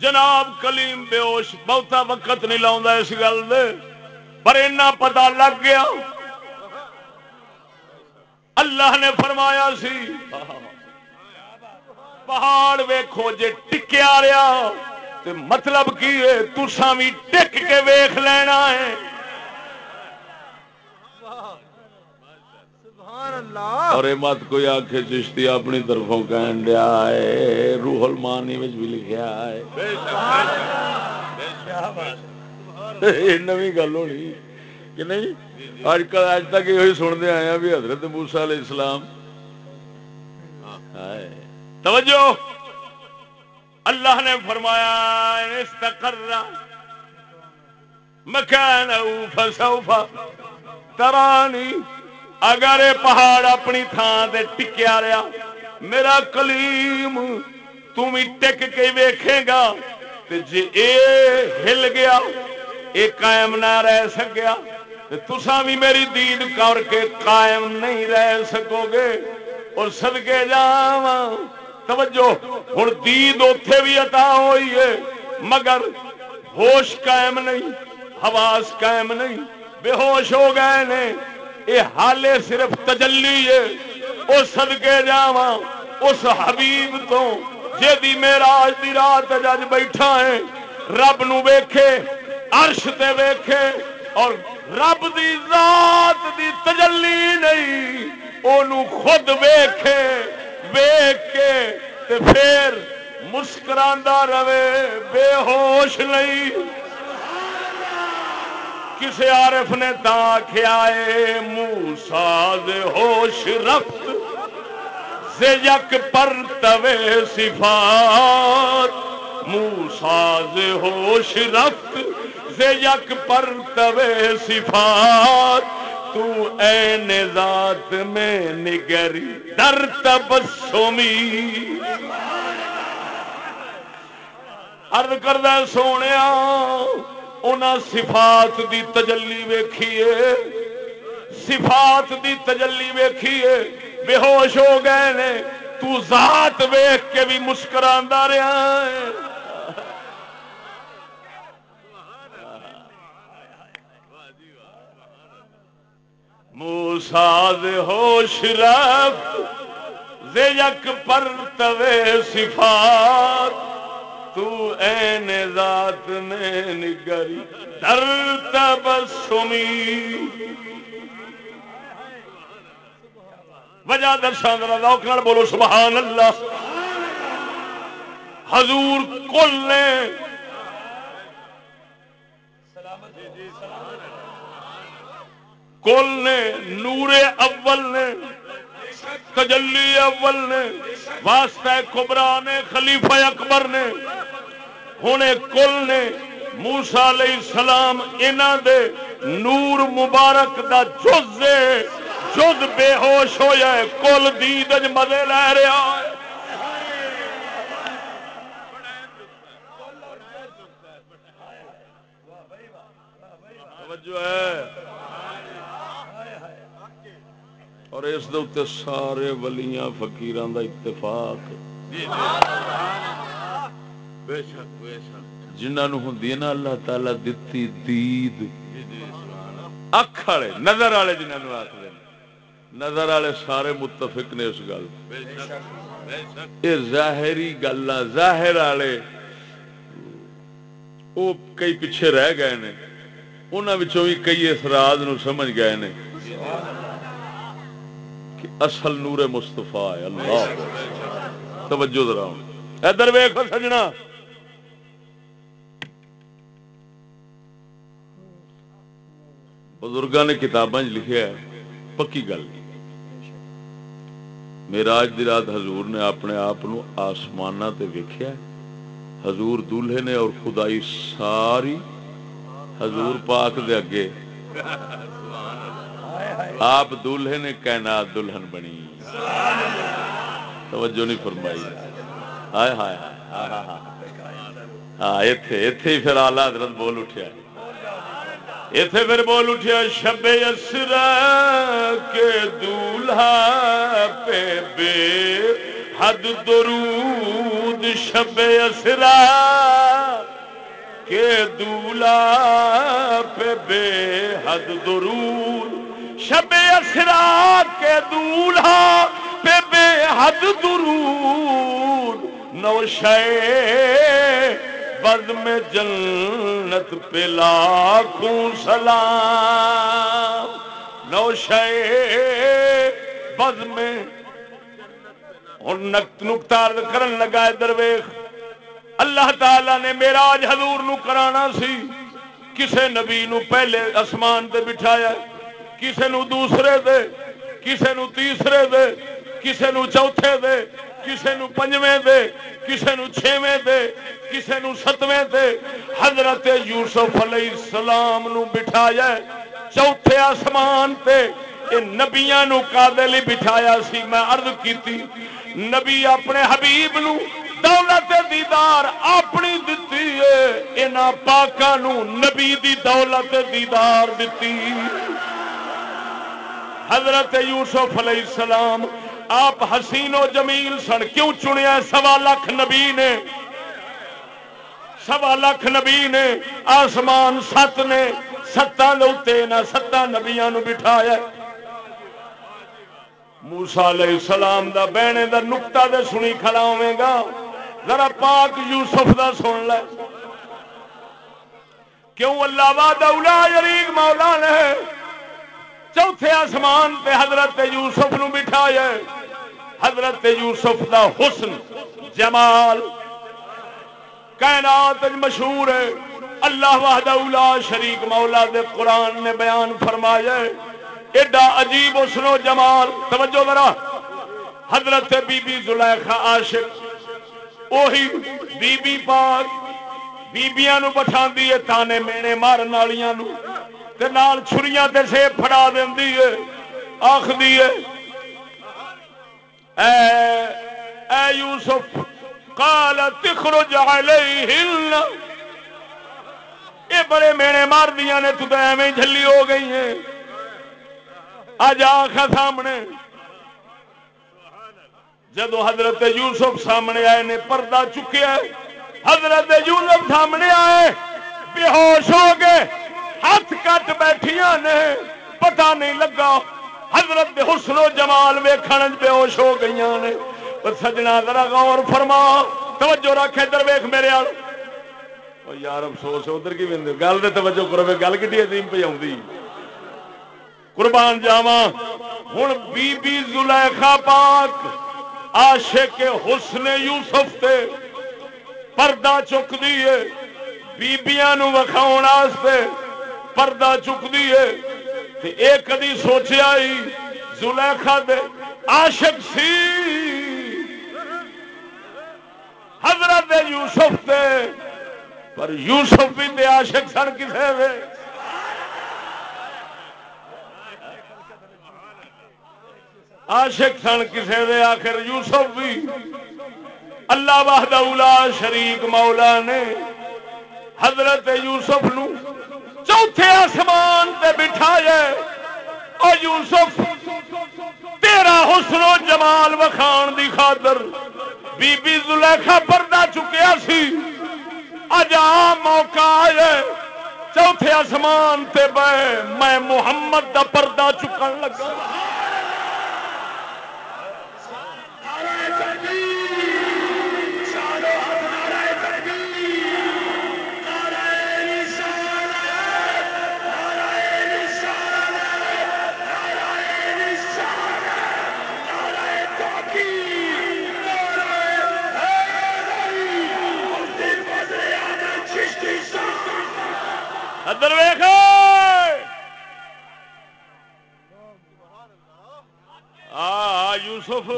جناب کلیم بیوش بہتا وقت نہیں لاؤں اس گل دے، پر اینا پتا لگ گیا۔ اللہ نے فرمایا سی، پہاڑ ویکھو جے ٹکیا رہا تے مطلب کی ہے؟ تساں بھی ٹک کے ویخ لینا ہے سبحان اللہ اور یہ مت کوئی آخ چشتی اپنی طرفوں کہن دیا ہے روح المانی میں بھی لکھیا ہے یہ نوی گل ہونی کہ نہیں اج کل اج تک یہ سنتے آئے ہیں بھی حضرت موسا علیہ السلام توجہ اللہ نے فرمایا استقر مکان فسوف ترانی اگر یہ پہاڑ اپنی تھان سے ٹکیا رہا، میرا کلیم تم ٹک کے ویکھے گا۔ تے جے اے ہل گیا، اے قائم نہ رہ سکیا، تے تساں بھی میری دید کر کے قائم نہیں رہ سکو گے۔ اور صدقے جاواں، توجہ، ہن دید اوتھے بھی عطا ہوئی ہے، مگر ہوش قائم نہیں، حواس قائم نہیں، بے ہوش ہو گئے نے۔ یہ حالے صرف تجلی ہے۔ وہ سدکے جاوا اس حبیب تو جی میراج دی رات اج بیٹھا ہے۔ رب نو ویکھے، عرش تے ویکھے، اور رب دی ذات دی تجلی نہیں اونوں خود ویکھے ویکھ کے تے پھر مسکراندا رہے، بے ہوش نہیں۔ کسی عارف نے تا کھیائے منہ ساز ہوش رفت سے یک پر توے صفات۔ منہ ساز ہوش رفت سے یک پر توے صفات۔ تو این ذات میں نگری در تبسمی۔ عرض کردہ سونے انہاں صفات دی تجلی ویکھیے۔ صفات دی تجلی ویکھیے۔ بے ہوش ہو گئے نے۔ تو ذات ویکھ کے بھی مسکراندا رہا ہے۔ موساد ہوش رفت زے یک پر توے صفات۔ تو این ذات میں نگری در تبسمی۔ وجہ درشان روک نال بولو سبحان اللہ حضور کل نے کل نے نور اول نے تجلی اول نے، واسطہ کبرا نے، خلیفہ اکبر نے ہوں کل نے موسا علیہ السلام انہ دے نور مبارک دا جز جز بے ہوش ہویا ہے، کل دید مزے لے رہا ہے۔ توجہ ہے۔ اور اس دے سارے ولیاں فقیران دا اتفاق جنہوں ہوں نا اللہ تعالی دتی دید۔ اکھ والے نظر والے جنہوں آخر نظر والے سارے متفق نے اس گل۔ یہ ظاہری گلا ظاہر والے وہ کئی پیچھے رہ گئے نے۔ انہوں بھی کئی اس راز نو سمجھ گئے نے۔ کہ اصل نور مستفا ہے، اللہ۔ توجہ ذرا۔ ادھر ویخ سجنا۔ بزرگاں نے کتاباں لکھیا ہے، پکی گل۔ میراج دی رات حضور نے اپنے آپ آسمان تے ویکھیا حضور دولہے نے اور خدائی ساری حضور پاک دے اگے۔ آپ دولہے نے کائنات دلہن بنی۔ توجہ نہیں فرمائی۔ ہائے ہائے ہاں ایتھے ایتھے پھر آلہ حضرت بول اٹھیا۔ ایتھے پھر بول اٹھیا، شب اسرا کے دولہا پہ بے حد درود۔ شب اسرا کے دولا پہ بے حد درود۔ شب اسرا کے دولہا پہ بے حد درود نوشے بد میں جنت پہ لاکھوں سلام نوشے بد میں اور نقطہ کرن لگا درویخ اللہ تعالی نے میرا آج حضور نو کرانا سی کسے نبی نو پہلے اسمان دے بٹھایا ہے کسے نو دوسرے دے، کسے نو تیسرے دے، کسے نو چوتھے دے، کسے نو پنجویں دے، کسے نو چھویں دے، کسے نو ستویں دے۔ حضرت یوسف علیہ السلام نو بٹھایا چوتھے آسمان تے۔ اے نبیاں نو قادلی بٹھایا سی، میں عرض کیتی، نبی اپنے حبیب نو دولت دیدار اپنی دتی ہے یہاں پاکوں نبی دی دولت دیدار دیتی حضرت یوسف علیہ السلام، آپ حسین و جمیل سن، کیوں چنیا؟ سوا لاکھ نبی نے، سوا لاکھ نبی نے آسمان ست نے، ستاں نہ ستاں نبیاں نو بٹھایا۔ موسا علیہ السلام دا بہنے دا نکتا دے سنی کھڑا ہوے گا۔ ذرا پاک یوسف دا سن لے۔ کیوں اللہ وعدہ اولا یریق مولا نے چوتھے آسمان تے حضرت یوسف نو بٹھایا حضرت یوسف دا حسن جمال کائنات مشہور ہے۔ اللہ وحدہ اولا شریک مولا دے قرآن نے بیان فرمایا ایڈا عجیب حسن و جمال۔ توجہ ذرا۔ حضرت بی بی زلیخا عاشق، اوہی بی بی پاک، بیبیاں نو بٹھا دیئے تانے مینے مارن والیاں نو۔ تے نال چھریاں تے سے پھڑا دیندی ہے آخ دیئے اے اے یوسف قال تخرج علیہن۔ اے بڑے مینے مار دیا نے، تو تے ایویں جھلی ہو گئی ہیں۔ اج آخ سامنے۔ جدو حضرت یوسف سامنے آئے، نے پردہ چکیا۔ حضرت یوسف سامنے آئے، بے ہوش ہو گئے۔ ہاتھ کٹ بیٹھیا نے، پتہ نہیں لگا۔ حضرت حسن و جمال ویکھن بے ہوش ہو گئی نے۔ سجنا ذرا غور فرما۔ توجہ رکھ ادھر ویخ میرے آل۔ یار افسوس، ادھر کی ویندے؟ گل دے توجہ کرو گل کی عظیم پہ آؤں قربان جاوا ہوں بی بی زلیخا پاک، عاشق حسن یوسف تے پردہ چک دیے بیبیاں نو وکھاؤ واسطے پردہ چک دیے تے اے کدی سوچیا ہی زلیخا دے عاشق سی۔ حضرت یوسف تے پر یوسف بھی تے عاشق سن کسے وے عاشق سن کسے وے آخر یوسف بھی۔ اللہ وحدہ اولا شریک مولا نے حضرت یوسف نو چوتھے آسمان تے بٹھایا اور یوسف، تیرا حسن و جمال وکھان دی خاطر بی بی زلیخا پردہ چکیا سی۔ اج آ موقع آئے۔ چوتھے آسمان تے بہ، میں محمد دا پردہ چکن لگا۔ ادھر ویخ آ یوسف۔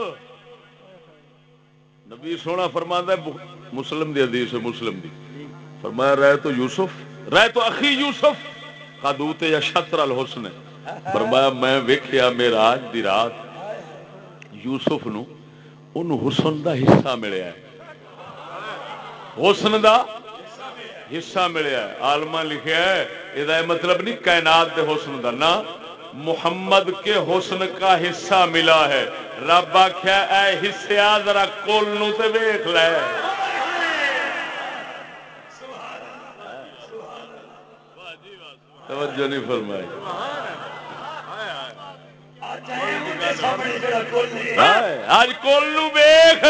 نبی سونا فرما مسلم دی حدیث ہے، مسلم دی۔ فرمایا رہے تو یوسف۔ رہے تو اخی یوسف۔ قدوت یا شطر الحسن۔ فرمایا، میں ویکھیا، میرا آج دی رات۔ یوسف نو ان حسن دا حصہ ملیا ہے۔ حسن دا حصہ ملیا ہے آلما لکھیا ہے یہ مطلب نہیں کائنات دے حسن دا نا، محمد کے حسن کا حصہ ملا ہے۔ رب آخیا اے حصے آ، ذرا کل نو تے ویخ لے۔ توجہ نہیں فرمائی۔ آج کل نو ویخ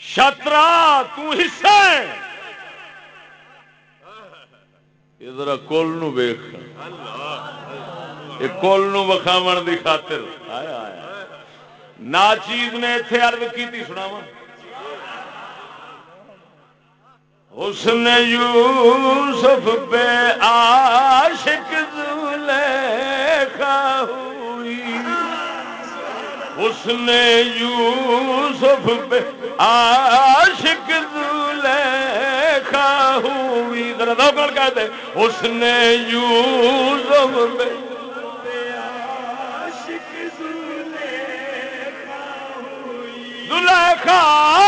شطرا تسا ادھر کل نو ویخ کل نو وکھاو دی خاطر۔ نا چیز نے اتنے ارد کی سناوا اس نے یوسف بے عاشق زلیخا ہوئی۔ اس نے یوسف بے عاشق زلیخا ہوئی۔ ذرا دو کر کہتے اس نے یوسف بے زلیخا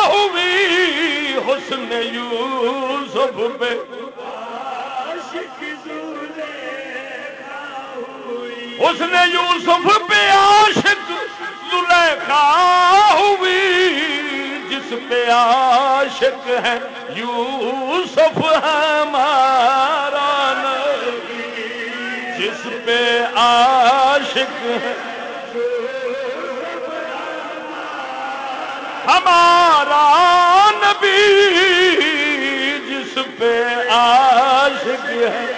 ہوئی۔ اس نے یوسف پہ اس نے یوسف پہ عاشق زلیخا ہوئی۔ جس پہ عاشق ہے، یوسف ہمارا نبی۔ جس پہ عاشق ہے، ہمارا نبی۔ جس پہ عاشق ہے،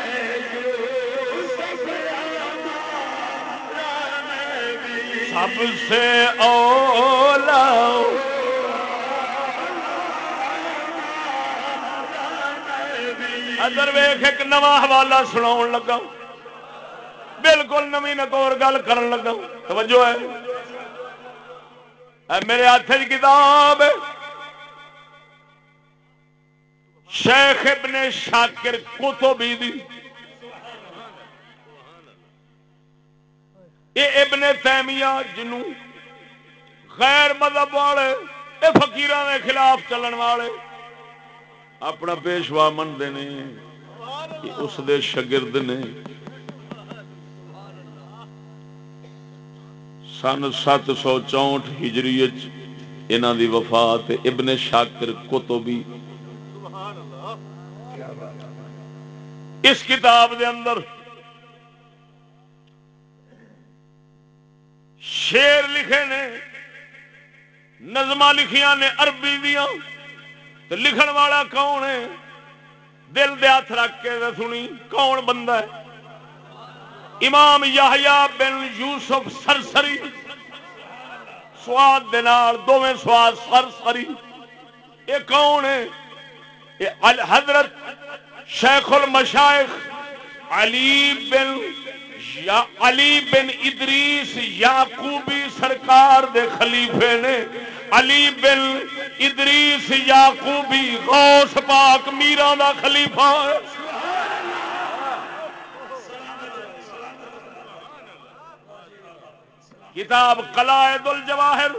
سب سے اولا ادر ویخ ایک نواں حوالہ سنا لگا بالکل نوی نکور گل کر لگا توجہ ہے۔ میرے ہاتھ کتاب شیخ ابن شاکر کتبی دی۔ یہ ابن تیمیہ جنوں غیر مذہب والے یہ فقیران کے خلاف چلن والے۔ اپنا پیشوا منتے نے اس دے شگرد نے۔ سن سات سو چونٹ ہجری انہوں دی وفات ابن شاکر کتبی اس کتاب دے اندر شیر لکھے نے نظم لکھیاں نے، عربی دیا تو لکھن والا کون ہے دل دے ہاتھ رکھ کے سنی کون بندہ ہے امام یحییٰ بن یوسف سرسری سواد دنار دوویں سواد سرسری یہ کون ہے یہ حضرت شیخ المشائخ علی بن یا علی بن ادریس یاقوبی سرکار دے خلیفے نے، علی بن ادریس یاقوبی غوث پاک میرا دا خلیفہ ہے۔ کتاب قلائد الجواہر،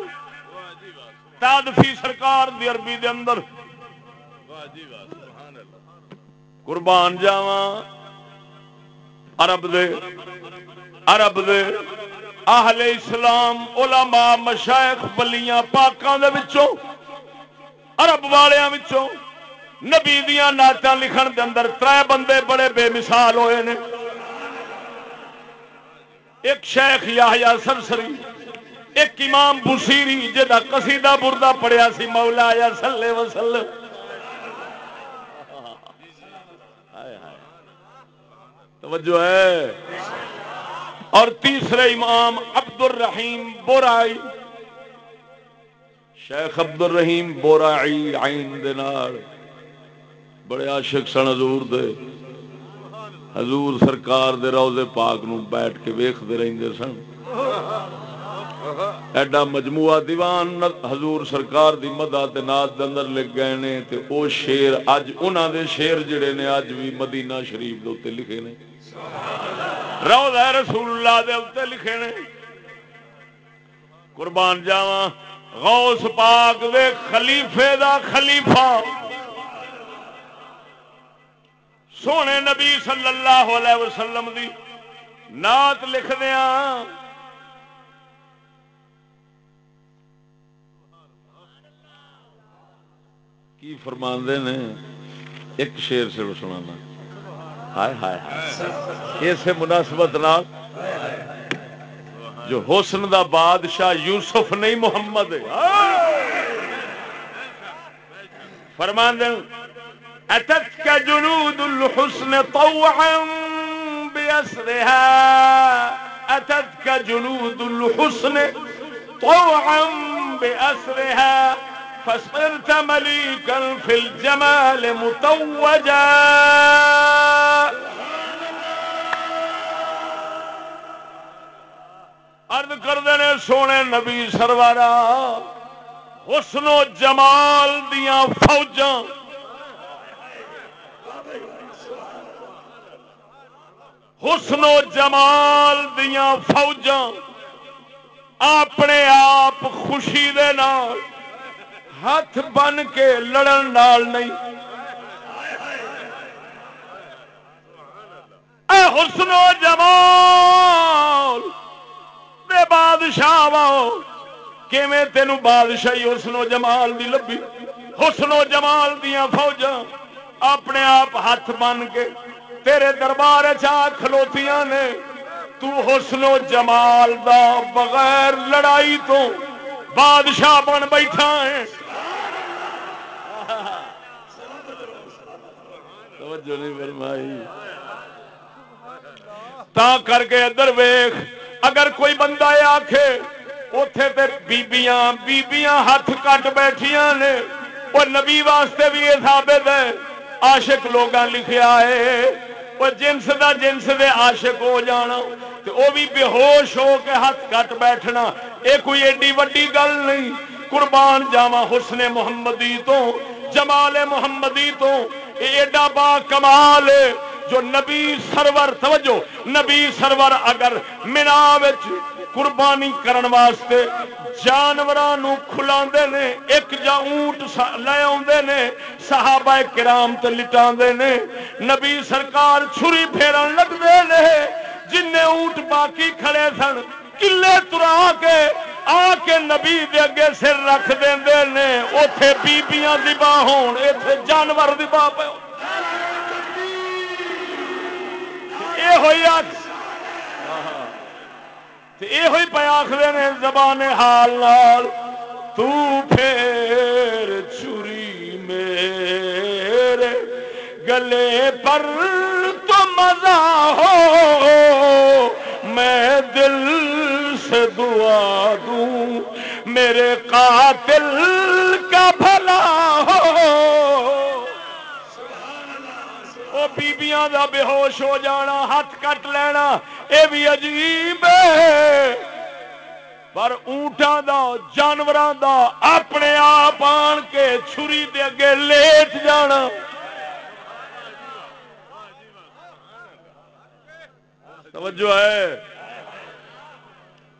تادفی سرکار دی عربی دے اندر۔ قربان جاواں۔ عرب دے عرب دے، اہل اسلام، علماء، مشائخ بلیاں پاکاں دے وچوں، عرب والیاں وچوں، نبی دیاں نعتاں لکھن دے اندر ترے بندے بڑے بے مثال ہوئے نے۔ ایک شیخ یحییٰ سرسری، ایک امام بصیری جدا قصیدہ بردہ پڑھیا سی مولا یا صلی وسلم۔ توجہ ہے۔ اور تیسرے امام عبد الرحیم بورائی۔ شیخ عبد الرحیم بورائی عین دینار بڑے عاشق سن حضور دے۔ حضور سرکار دے روزے پاک نو بیٹھ کے ویکھدے رہندے سن۔ ایڈا مجموعہ دیوان حضور سرکار دی مدد تے نات دے اندر لکھ گئے نے تے او شیر، اج انہاں دے شیر جڑے نے اج بھی مدینہ شریف دے اوتے لکھے نے۔ روضہ رسول اللہ دے اوتے لکھے نے۔ قربان جاواں۔ غوث پاک دے خلیفے دا خلیفہ۔ سونے نبی صلی اللہ علیہ وسلم دی نعت لکھ دیا کی فرماندے نے؟ ایک شیر سے سنانا۔ ہائے ہائے ہائے۔ اسے مناسبت نال جو حسن دا بادشاہ یوسف نہیں محمد۔ فرمان فرماندے اتتك جنود الحسن طوعا بأسرها۔ اتتك جنود الحسن طوعا بأسرها۔ فصرت مليكا في الجمال متوجا سونے نبی سروارا حسن و جمال دیاں فوجاں۔ حسن و جمال دیاں فوجاں۔ اپنے آپ خوشی دے نال، ہاتھ بن کے لڑن نال نہیں۔ اے حسن و جمال! دے بادشاہ واؤ کیویں تینوں بادشاہی حسن و جمال دی لبی حسن و جمال دیا فوجاں اپنے آپ ہاتھ بن کے تیرے دربار چا کھلوتیاں نے۔ تو حسن و جمال دا بغیر لڑائی تو بادشاہ بن بیٹھا ہے۔ توجہ نہیں فرمائی۔ تا کر کے ادھر ویخ اگر کوئی بندہ آکھے اتے تے بیبیاں بیبیاں ہاتھ کٹ بیٹھیاں نے وہ نبی واسطے بھی یہ ثابت ہے، عاشق لوگاں لکھیا ہے وہ جنس دا جنس دے عاشق ہو جانا، تے وہ بھی بے ہوش ہو کے ہاتھ کٹ بیٹھنا یہ کوئی ایڈی وڈی گل نہیں۔ قربان جاوا حسن محمدی تو، جمال محمدی تو یہ ایڈا با کمال ہے۔ جو نبی سرور، توجہ، نبی سرور اگر مینا قربانی کرن واسطے جانوروں کھلا نے، ایک جا اونٹ لے آدھے نے، صحابہ کرام تے لٹا نے، نبی سرکار چھری پھیرن لگتے نے جن اونٹ باقی کھڑے سن کلے ترا کے، آ کے نبی دے اگے سر رکھ دے نے اتے بیبیاں دبا ہون اتے جانور دبا پہ یہ ہوئی یہ پہ آخر نے زبان حال لال تو پھر چھری میرے گلے پر تو مزہ ہو، میں دل سے دعا دوں، میرے قاتل کا بھلا بیبیاں دا بے ہوش ہو جانا، ہاتھ کٹ لینا، اے بھی عجیب ہے۔ پر اونٹاں دا، جانوراں دا اپنے آپ آن کے چھری دے اگے لیٹ جانا۔ توجہ ہے۔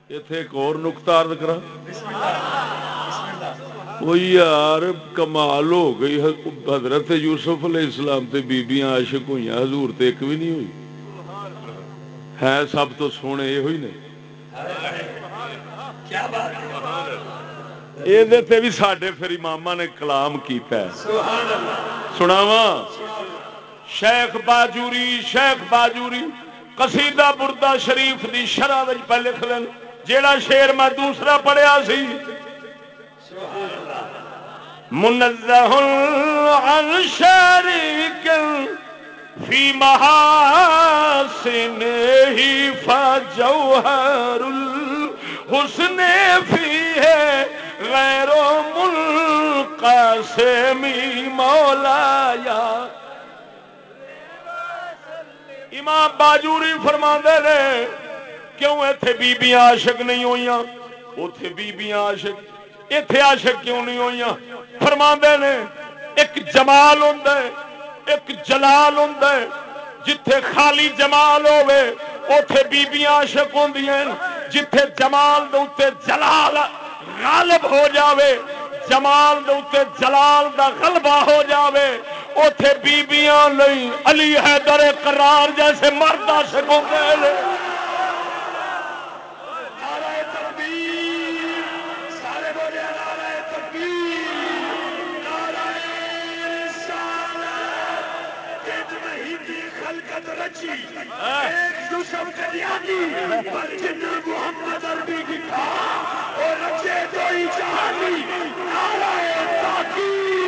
اتے ایک اور نقطہ عرض کرا وہ یار کمال ہو گئی حضرت یوسف علیہ السلام تے بیبیاں عاشق ہوئی حضور تے ایک بھی نہیں ہوئی۔ ہے سب تو سونے یہ ہوئی نہیں یہ بھی سڈے پھر امام نے کلام کیتا ہے۔ سناوا شیخ باجوری شیخ باجوری قصیدہ بردہ شریف دی شرح پہ لکھ لین۔ جیڑا شیر میں دوسرا پڑھیا سی منزہ عن شریک فی محاسن ہی فجوہر الحسن فی ہے غیر ملقاسمی مولا یا امام باجوری فرما دے رہے کیوں ایتھے بیبیاں عاشق نہیں ہوئیاں؟ اوتھے بیبیاں عاشق ایتھے عاشق کیوں نہیں ہوئیاں؟ فرما نے، ایک جمال ہوندا ہے ایک جلال ہوندا ہے جتھے خالی جمال ہوے اوتھے بیبیاں عاشق ہوندیاں جتھے جمال دے اوتے جلال غالب ہو جاوے، جمال دے اوتے جلال دا غلبہ ہو جاوے، اوتھے بیبیاں نہیں، علی حیدر قرار جیسے مرد عاشق یوسف کریانی ہوندے نے محمد عربی کی تھا اور رچے تو ہی جہانی، نعرہ تاکید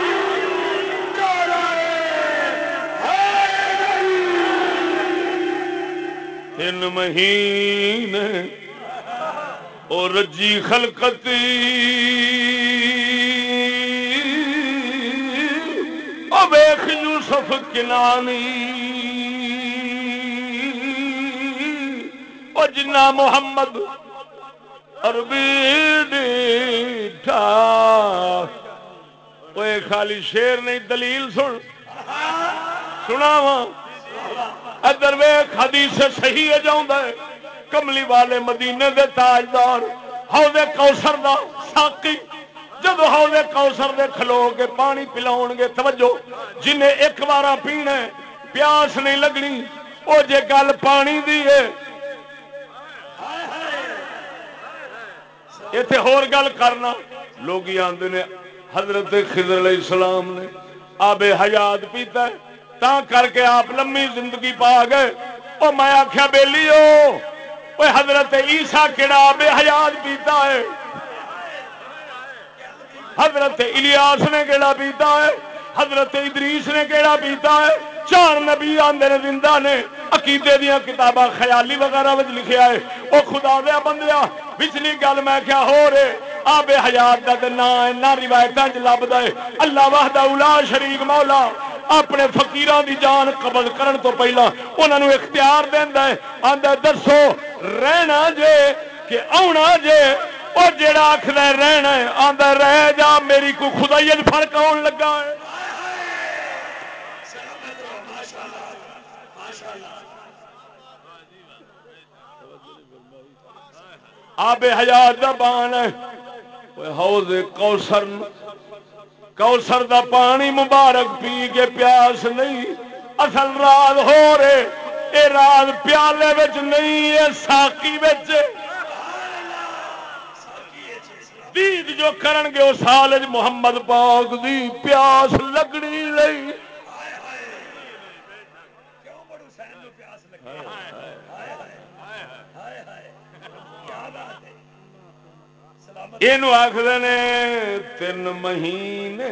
تین مہینے اور رجی خلقتی ویخ یوسف کنانی۔ اور جنا محمد عربی وہ خالی شیر نہیں دلیل سن۔ سنا وا ادر ویخ حدیث صحیح ہے جاؤں ہے۔ کملی والے مدینے دے تاجدار ہاؤ کوسر دا ساقی۔ جب ہودے کوسر دے کھلو کے پانی پلاؤ گے توجہ جنہیں ایک بار پینا ہے، پیاس نہیں لگنی۔ وہ جے گل پانی دی ہے اتنے ہور گل کرنا۔ لوگ آتے نے، حضرت خضر علیہ السلام نے آب حیات پیتا ہے، تا کر کے آپ لمبی زندگی پا گئے۔ وہ میں آخیا بیلی ہو حضرت عیسیٰ کہڑا آب حیات پیتا ہے؟ حضرت الیاس نے کہڑا پیتا ہے؟ حضرت ادریس نے کہڑا پیتا ہے؟ چار نبی آندے نے زندہ نے عقیدے دیا کتاباں خیالی وغیرہ وچ لکھیا ہے او خدا دیا بندیا پچھلی گل میں کیا ہو رہے؟ آب حیات دا تے نہ نہ روایتاں وچ لبدا ہے۔ اللہ وحدہ الا شریک مولا۔ اپنے فقیران دی جان قبض کرن تو پہلا انہاں نو اختیار دیندا ہے۔ آندا دسو، رہنا جے کہ آنا جے۔ وہ جڑا آخر رہنا ہے۔ آندا رہ جا، میری کو خدائیت فرق آن لگا ہے۔ آب حیات دا بان ہے۔ حوض کوسر کوسر دا پانی مبارک پی کے پیاس نہیں۔ اصل رات ہو رہے، اے رات پیالے وچ نہیں، اے ساقی وچ۔ دید جو کرن گے، اس سال محمد پاک دی پیاس لگنی نہیں۔ یہ آخر نے تین مہینے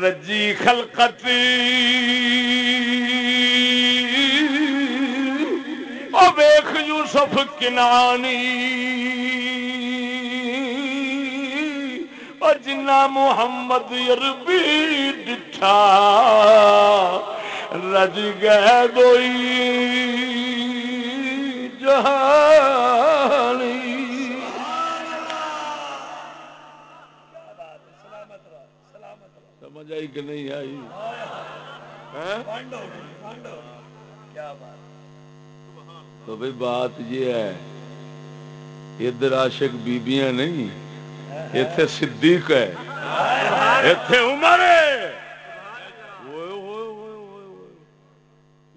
رجی خلقت او ویخ یوسف کنانی اور جنا محمد عربی ڈٹھا رج گئے دوئی جہانی سمجھ آئی کہ نہیں آئی؟ ہاں؟ تو بھائی بات یہ ہے، ادھر عاشق بیبیاں نہیں اتے صدیق ہے اتے عمر ہے۔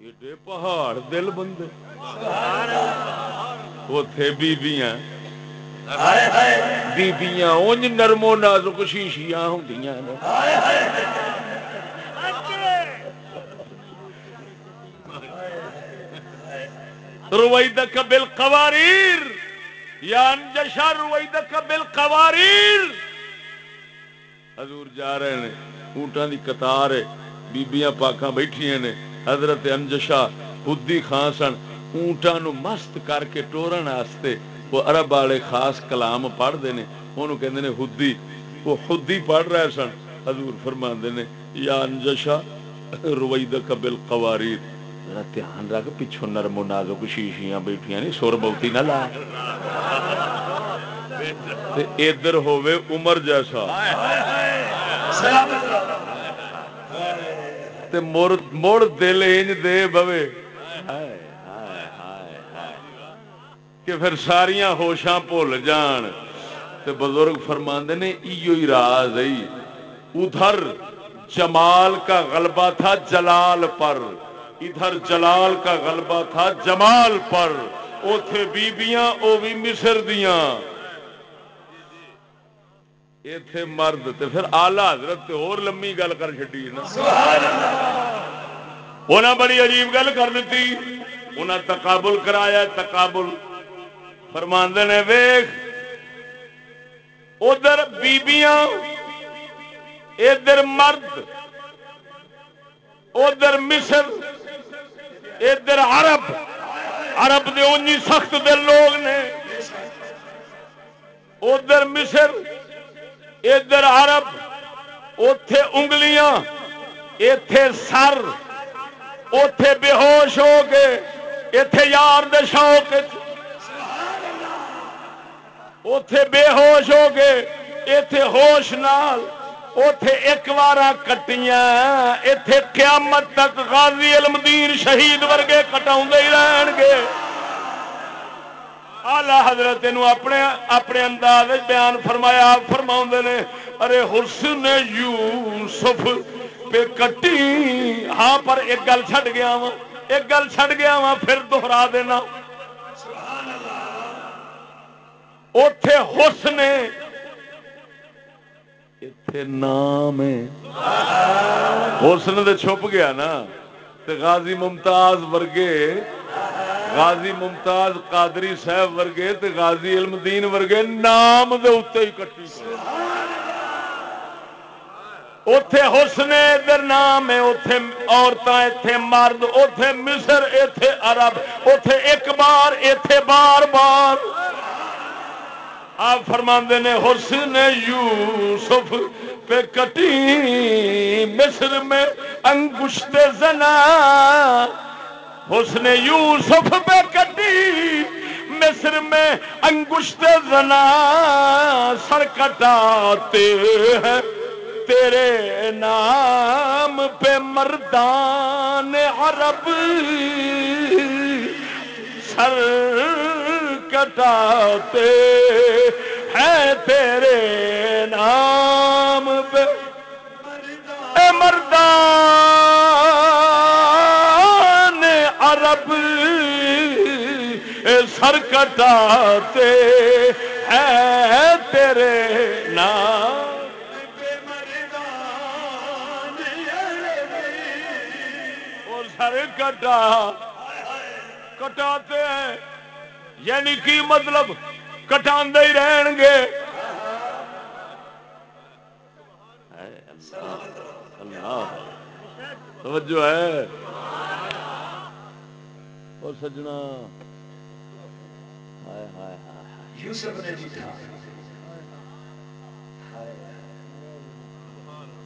ایڈے پہاڑ دل بندے۔ اتے بیبیاں۔ بیبیاں اونج نرمو نازک شیشیاں ہوندیاں نے۔ رویدک بالقواریر یا انجشا رویدک بالقواریر حضور جا رہے ہیں اونٹاں دی قطار ہے بیبیاں پاکاں بیٹھیاں نے۔ حضرت انجشا خودی خان سن اونٹاں نو مست کر کے ٹورن واسطے وہ عرب والے خاص کلام پڑھتے ہیں، انہوں کہتے ہیں خودی وہ خودی پڑھ رہے سن۔ حضور فرماندے نے، یا انجشا رویدک بالقواریر۔ ذرا دھیان رکھ پچھو نرم و نازک شیشیاں بیٹھیاں نہیں، سر بہتی نہ لا۔ تے ادھر ہووے عمر جیسا۔ تے مڑ مڑ دل انج دے بوے ہائے ہائے ہائے ہائے کہ پھر ساریاں ہوشاں بھول جان۔ تے بزرگ فرماندے نے ایو ہی راز ہے۔ ادھر جمال کا غلبہ تھا جلال پر۔ ادھر جلال کا غلبہ تھا جمال پر۔ اوتھے بیبیاں، او بھی مصر دیاں۔ ایتھے مرد، تے پھر آلہ حضرت تے اور لمبی گل کر چھڈی نا۔ سبحان انہاں بڑی عجیب گل کر دیتی انہاں تقابل کرایا، تقابل فرماندے نے ویخ ادھر بیبیاں، ادھر مرد، ادھر مصر، ادھر عرب۔ عرب دے اونجی سخت دل لوگ نے۔ ادھر مصر، ادھر عرب اتے انگلیاں اتے سر اتے بے ہوش ہو کے اتے یار دے شوق اتے بے ہوش ہو کے اتے ہوش نال اتے ایک بار کٹیاں اتے قیامت تک غازی علمدین شہید ورگے کٹا ہی رہن گے۔ آلہ حضرت نو اپنے اپنے انداز بیان فرمایا آپ فرماؤں نے، ارے حسن یوسف پہ کٹی ہاں پر ایک گل چھڑ گیا وا ایک گل چھڑ گیا وا پھر دوہرا دینا۔ اوتھے حسن ایتھے نام ہے۔ حسن تے چھپ گیا نا، تے غازی ممتاز ورگے، غازی ممتاز قادری صاحب ورگے تے غازی علم دین ورگے نام دے اتنے ہی کٹی اتے حسن ادھر نام ہے اتے عورتیں اتے مرد اتے مصر اتے عرب اتے ایک بار اتے بار بار۔ آپ فرماندے نے، حسن یوسف پہ کٹی مصر میں انگشت زنا۔ حسن یوسف پہ کٹی مصر میں انگشت زنا۔ سر کٹاتے ہیں تیرے نام پہ مردان عرب۔ سر کٹاتے ہیں تیرے نام پہ۔ اے مردان عرب سر کٹاتے ہیں تیرے نام۔ سر کٹا کٹاتے ہیں۔ یعنی کی مطلب؟ کٹا ہی رہن گے۔ اللہ توجہ ہے۔ اور سجنا۔ ہائے ہائے ہائے یوسف نے جیتا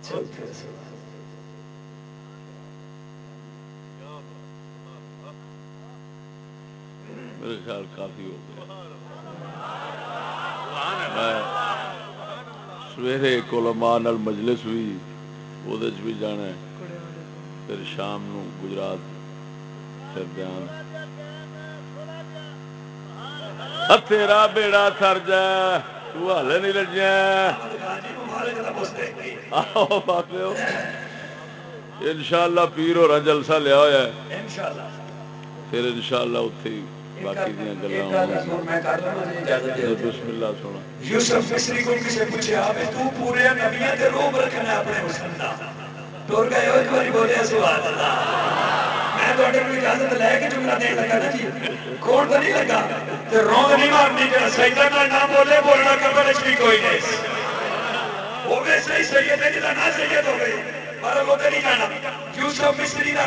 چل سوال میرے خیال کافی ہو گیا۔ میں سویرے علماء نال مجلس بھی وہ بھی جانا ہے۔ پھر شام نو گجرات پھر بیان۔ تیرا بیڑا تر جا تو نہیں لجیا آؤ بابے ان شاء اللہ پیر ہو جلسہ لیا ہوا ہے۔ انشاءاللہ۔ پھر ان شاء اللہ باقی دیا گلیں دے دو بسم اللہ سونا۔ یوسف مصری کو کسی پوچھا بھی تو پورے نبیوں تے روب رکھنا اپنے دا ٹور گئے ہو ایک باری بولے سبحان اللہ۔ میں تواڈے کو اجازت لے کے جملہ دین لگا نا جی؟ کون تو نہیں لگا؟ تے رونگ نہیں مارنی کہ سیدہ کا نام بولے بولنا اس بھی کوئی نہیں وہ بھی صحیح سید ہے جدا نہ سید ہو گئی پر وہ تے نہیں جانا۔ یوسف مصری دا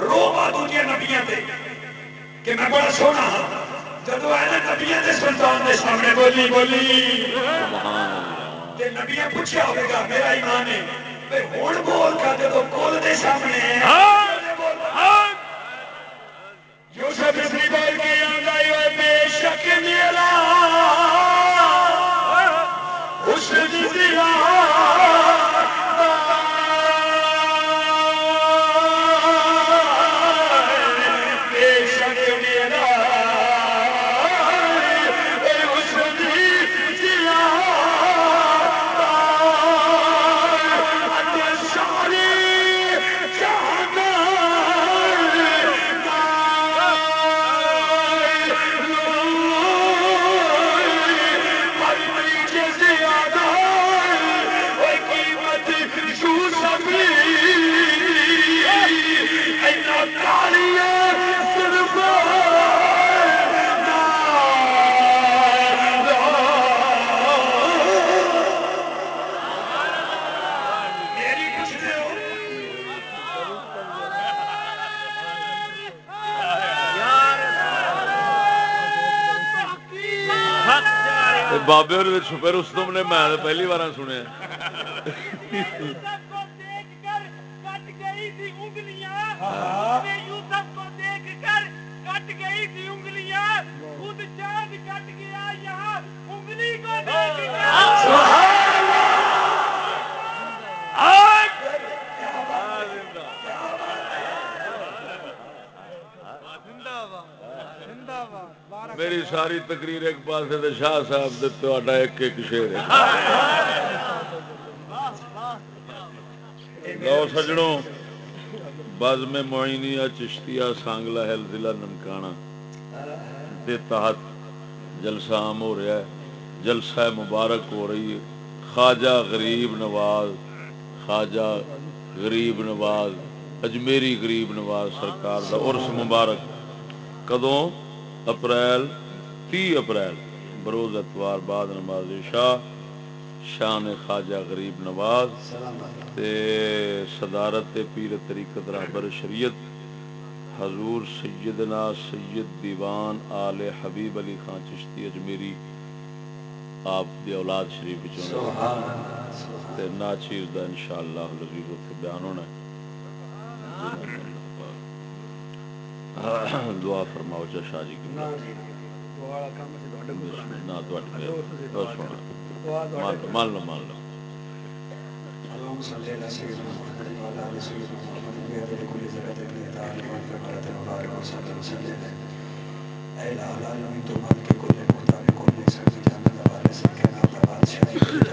روب آ دوجے نبیوں تے۔ کہ میں بڑا سونا ہاں۔ جدو آئے نا نبیوں تے سلطان دے سامنے بولی بولی۔ تے نبیوں پوچھا ہوئے گا میرا ایمان ہے۔ بے ہون بول کا جدو کول دے سامنے یوسف مصری بول کے آگائی ہوئے بے شک میرا۔ بابے اور چھپے رستم نے میں پہلی بار سنیا یوسف کو دیکھ کر کٹ گئی تھی انگلیاں اس نے یوسف کو دیکھ کر کٹ گئی تھی انگلیاں خود چاند کٹ گیا یہاں انگلی کو دیکھ کر میری ساری تقریر ایک پاس تے شاہ صاحب دے تہاڈا ایک ایک شعر ہے۔ لو سجڑوں باز میں معینیا چشتیہ، سانگلہ ہے ضلع ننکانہ دے تحت جلسہ عام ہو رہا ہے، جلسہ مبارک ہو رہی ہے۔ خواجہ غریب نواز، خواجہ غریب نواز، اجمیری غریب نواز سرکار دا عرس مبارک۔ کدوں؟ اپریل تی اپریل بروز اتوار بعد نماز شاہ شان خواجہ غریب نواز تے صدارت پیر طریقت رہبر شریعت حضور سیدنا سید دیوان آل حبیب علی خان چشتی اجمیری آپ دی اولاد شریف چون تے ناچیر دا انشاءاللہ لذیذ اتنے بیان ہونا ہے۔ دعا فرماؤ چا شاہ جی کی۔ والا کام سی تہاڈے کو کرانا ہے نا تہاڈے کو او سونا تو آ مان لو مان لو اللہ صلی اللہ علیہ وسلم اے اللہ لو تو مال کے کوئی مطابق کوئی سبھی جانے والے سے کہنا تھا بادشاہ